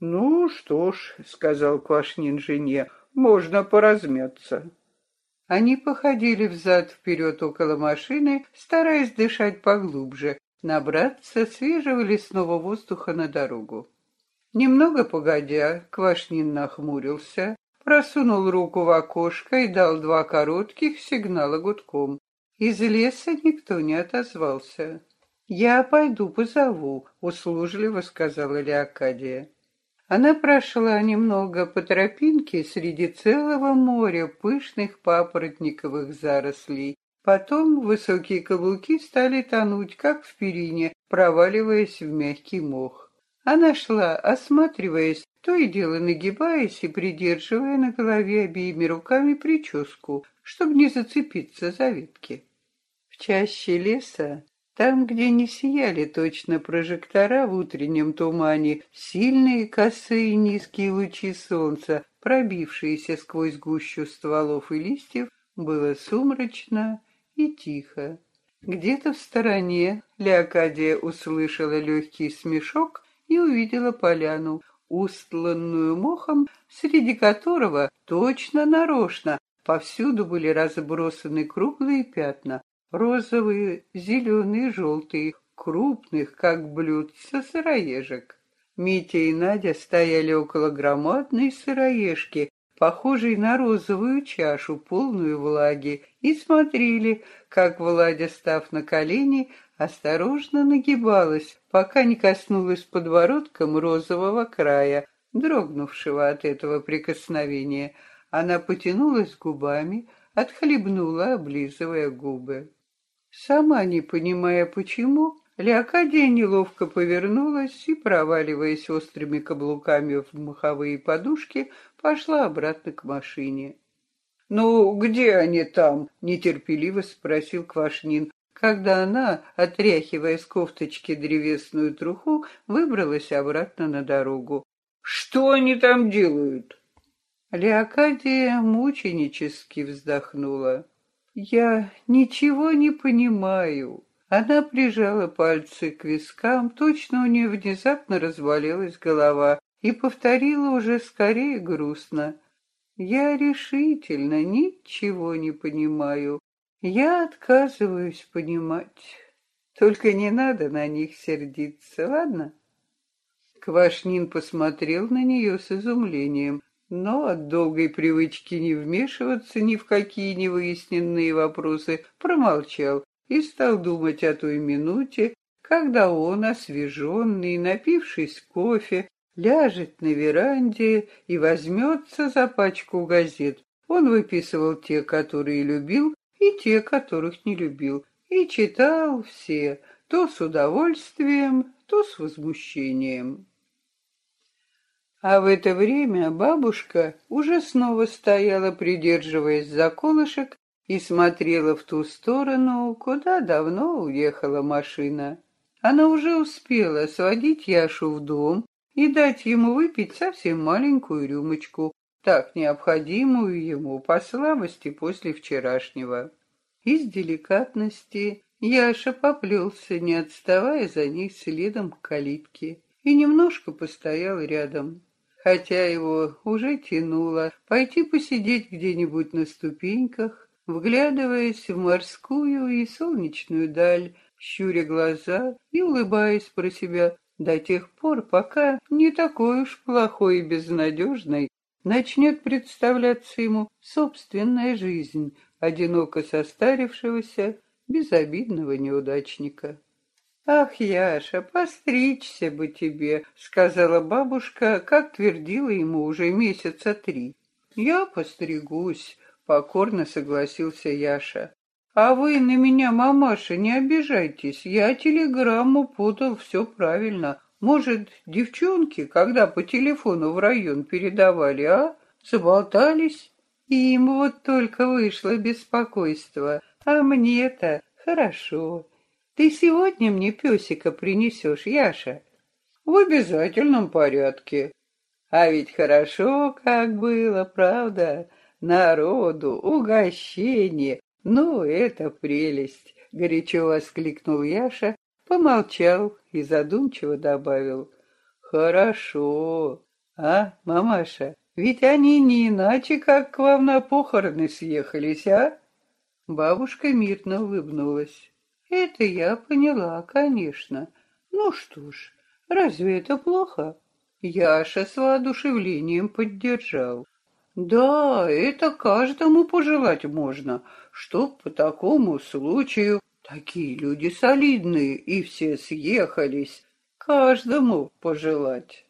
«Ну что ж», — сказал Квашнин жене, — «можно поразмяться». Они походили взад-вперед около машины, стараясь дышать поглубже, набраться свежего лесного воздуха на дорогу. Немного погодя, Квашнин нахмурился, просунул руку в окошко и дал два коротких сигнала гудком. Из леса никто не отозвался. «Я пойду позову», — услужливо сказала Леокадия. Она прошла немного по тропинке среди целого моря пышных папоротниковых зарослей. Потом высокие каблуки стали тонуть, как в перине, проваливаясь в мягкий мох. Она шла, осматриваясь, то и дело нагибаясь и придерживая на голове обеими руками прическу, чтобы не зацепиться за ветки. В чаще леса там, где не сияли точно прожектора в утреннем тумане, сильные косые низкие лучи солнца, пробившиеся сквозь гущу стволов и листьев, было сумрачно и тихо. Где-то в стороне Леокадия услышала легкий смешок и увидела поляну, устланную мохом, среди которого точно нарочно повсюду были разбросаны круглые пятна, розовые, зеленые, желтые, крупных, как блюдца сыроежек. Митя и Надя стояли около громадной сыроежки, похожей на розовую чашу, полную влаги, и смотрели, как Владя, став на колени, осторожно нагибалась, пока не коснулась подбородком розового края, дрогнувшего от этого прикосновения. Она потянулась губами, отхлебнула, облизывая губы. Сама не понимая почему, Леокадия неловко повернулась и, проваливаясь острыми каблуками в маховые подушки, пошла обратно к машине. «Ну, где они там?» — нетерпеливо спросил Квашнин, когда она, отряхивая с кофточки древесную труху, выбралась обратно на дорогу. «Что они там делают?» Леокадия мученически вздохнула. «Я ничего не понимаю». Она прижала пальцы к вискам, точно у нее внезапно развалилась голова, и повторила уже скорее грустно. «Я решительно ничего не понимаю. Я отказываюсь понимать. Только не надо на них сердиться, ладно?» Квашнин посмотрел на нее с изумлением но от долгой привычки не вмешиваться ни в какие невыясненные вопросы промолчал и стал думать о той минуте, когда он, освеженный, напившись кофе, ляжет на веранде и возьмется за пачку газет. Он выписывал те, которые любил, и те, которых не любил, и читал все, то с удовольствием, то с возмущением. А в это время бабушка уже снова стояла, придерживаясь за колышек, и смотрела в ту сторону, куда давно уехала машина. Она уже успела сводить Яшу в дом и дать ему выпить совсем маленькую рюмочку, так необходимую ему по слабости после вчерашнего. Из деликатности Яша поплелся, не отставая за ней следом к калитке, и немножко постоял рядом хотя его уже тянуло пойти посидеть где-нибудь на ступеньках, вглядываясь в морскую и солнечную даль, щуря глаза и улыбаясь про себя до тех пор, пока не такой уж плохой и безнадежной начнет представляться ему собственная жизнь одиноко состарившегося, безобидного неудачника. «Ах, Яша, постричься бы тебе», — сказала бабушка, как твердила ему уже месяца три. «Я постригусь», — покорно согласился Яша. «А вы на меня, мамаша, не обижайтесь. Я телеграмму подал все правильно. Может, девчонки, когда по телефону в район передавали, а? Заболтались? Им вот только вышло беспокойство. А мне-то хорошо. Ты сегодня мне песика принесешь, Яша? В обязательном порядке. А ведь хорошо как было, правда? Народу, угощение. Ну, это прелесть, горячо воскликнул Яша, помолчал и задумчиво добавил. Хорошо. А, мамаша, Ведь они не иначе, как к вам на похороны съехались, а? Бабушка мирно улыбнулась. Это я поняла, конечно. Ну что ж, разве это плохо? Яша с воодушевлением поддержал. Да, это каждому пожелать можно, чтоб по такому случаю такие люди солидные и все съехались. Каждому пожелать.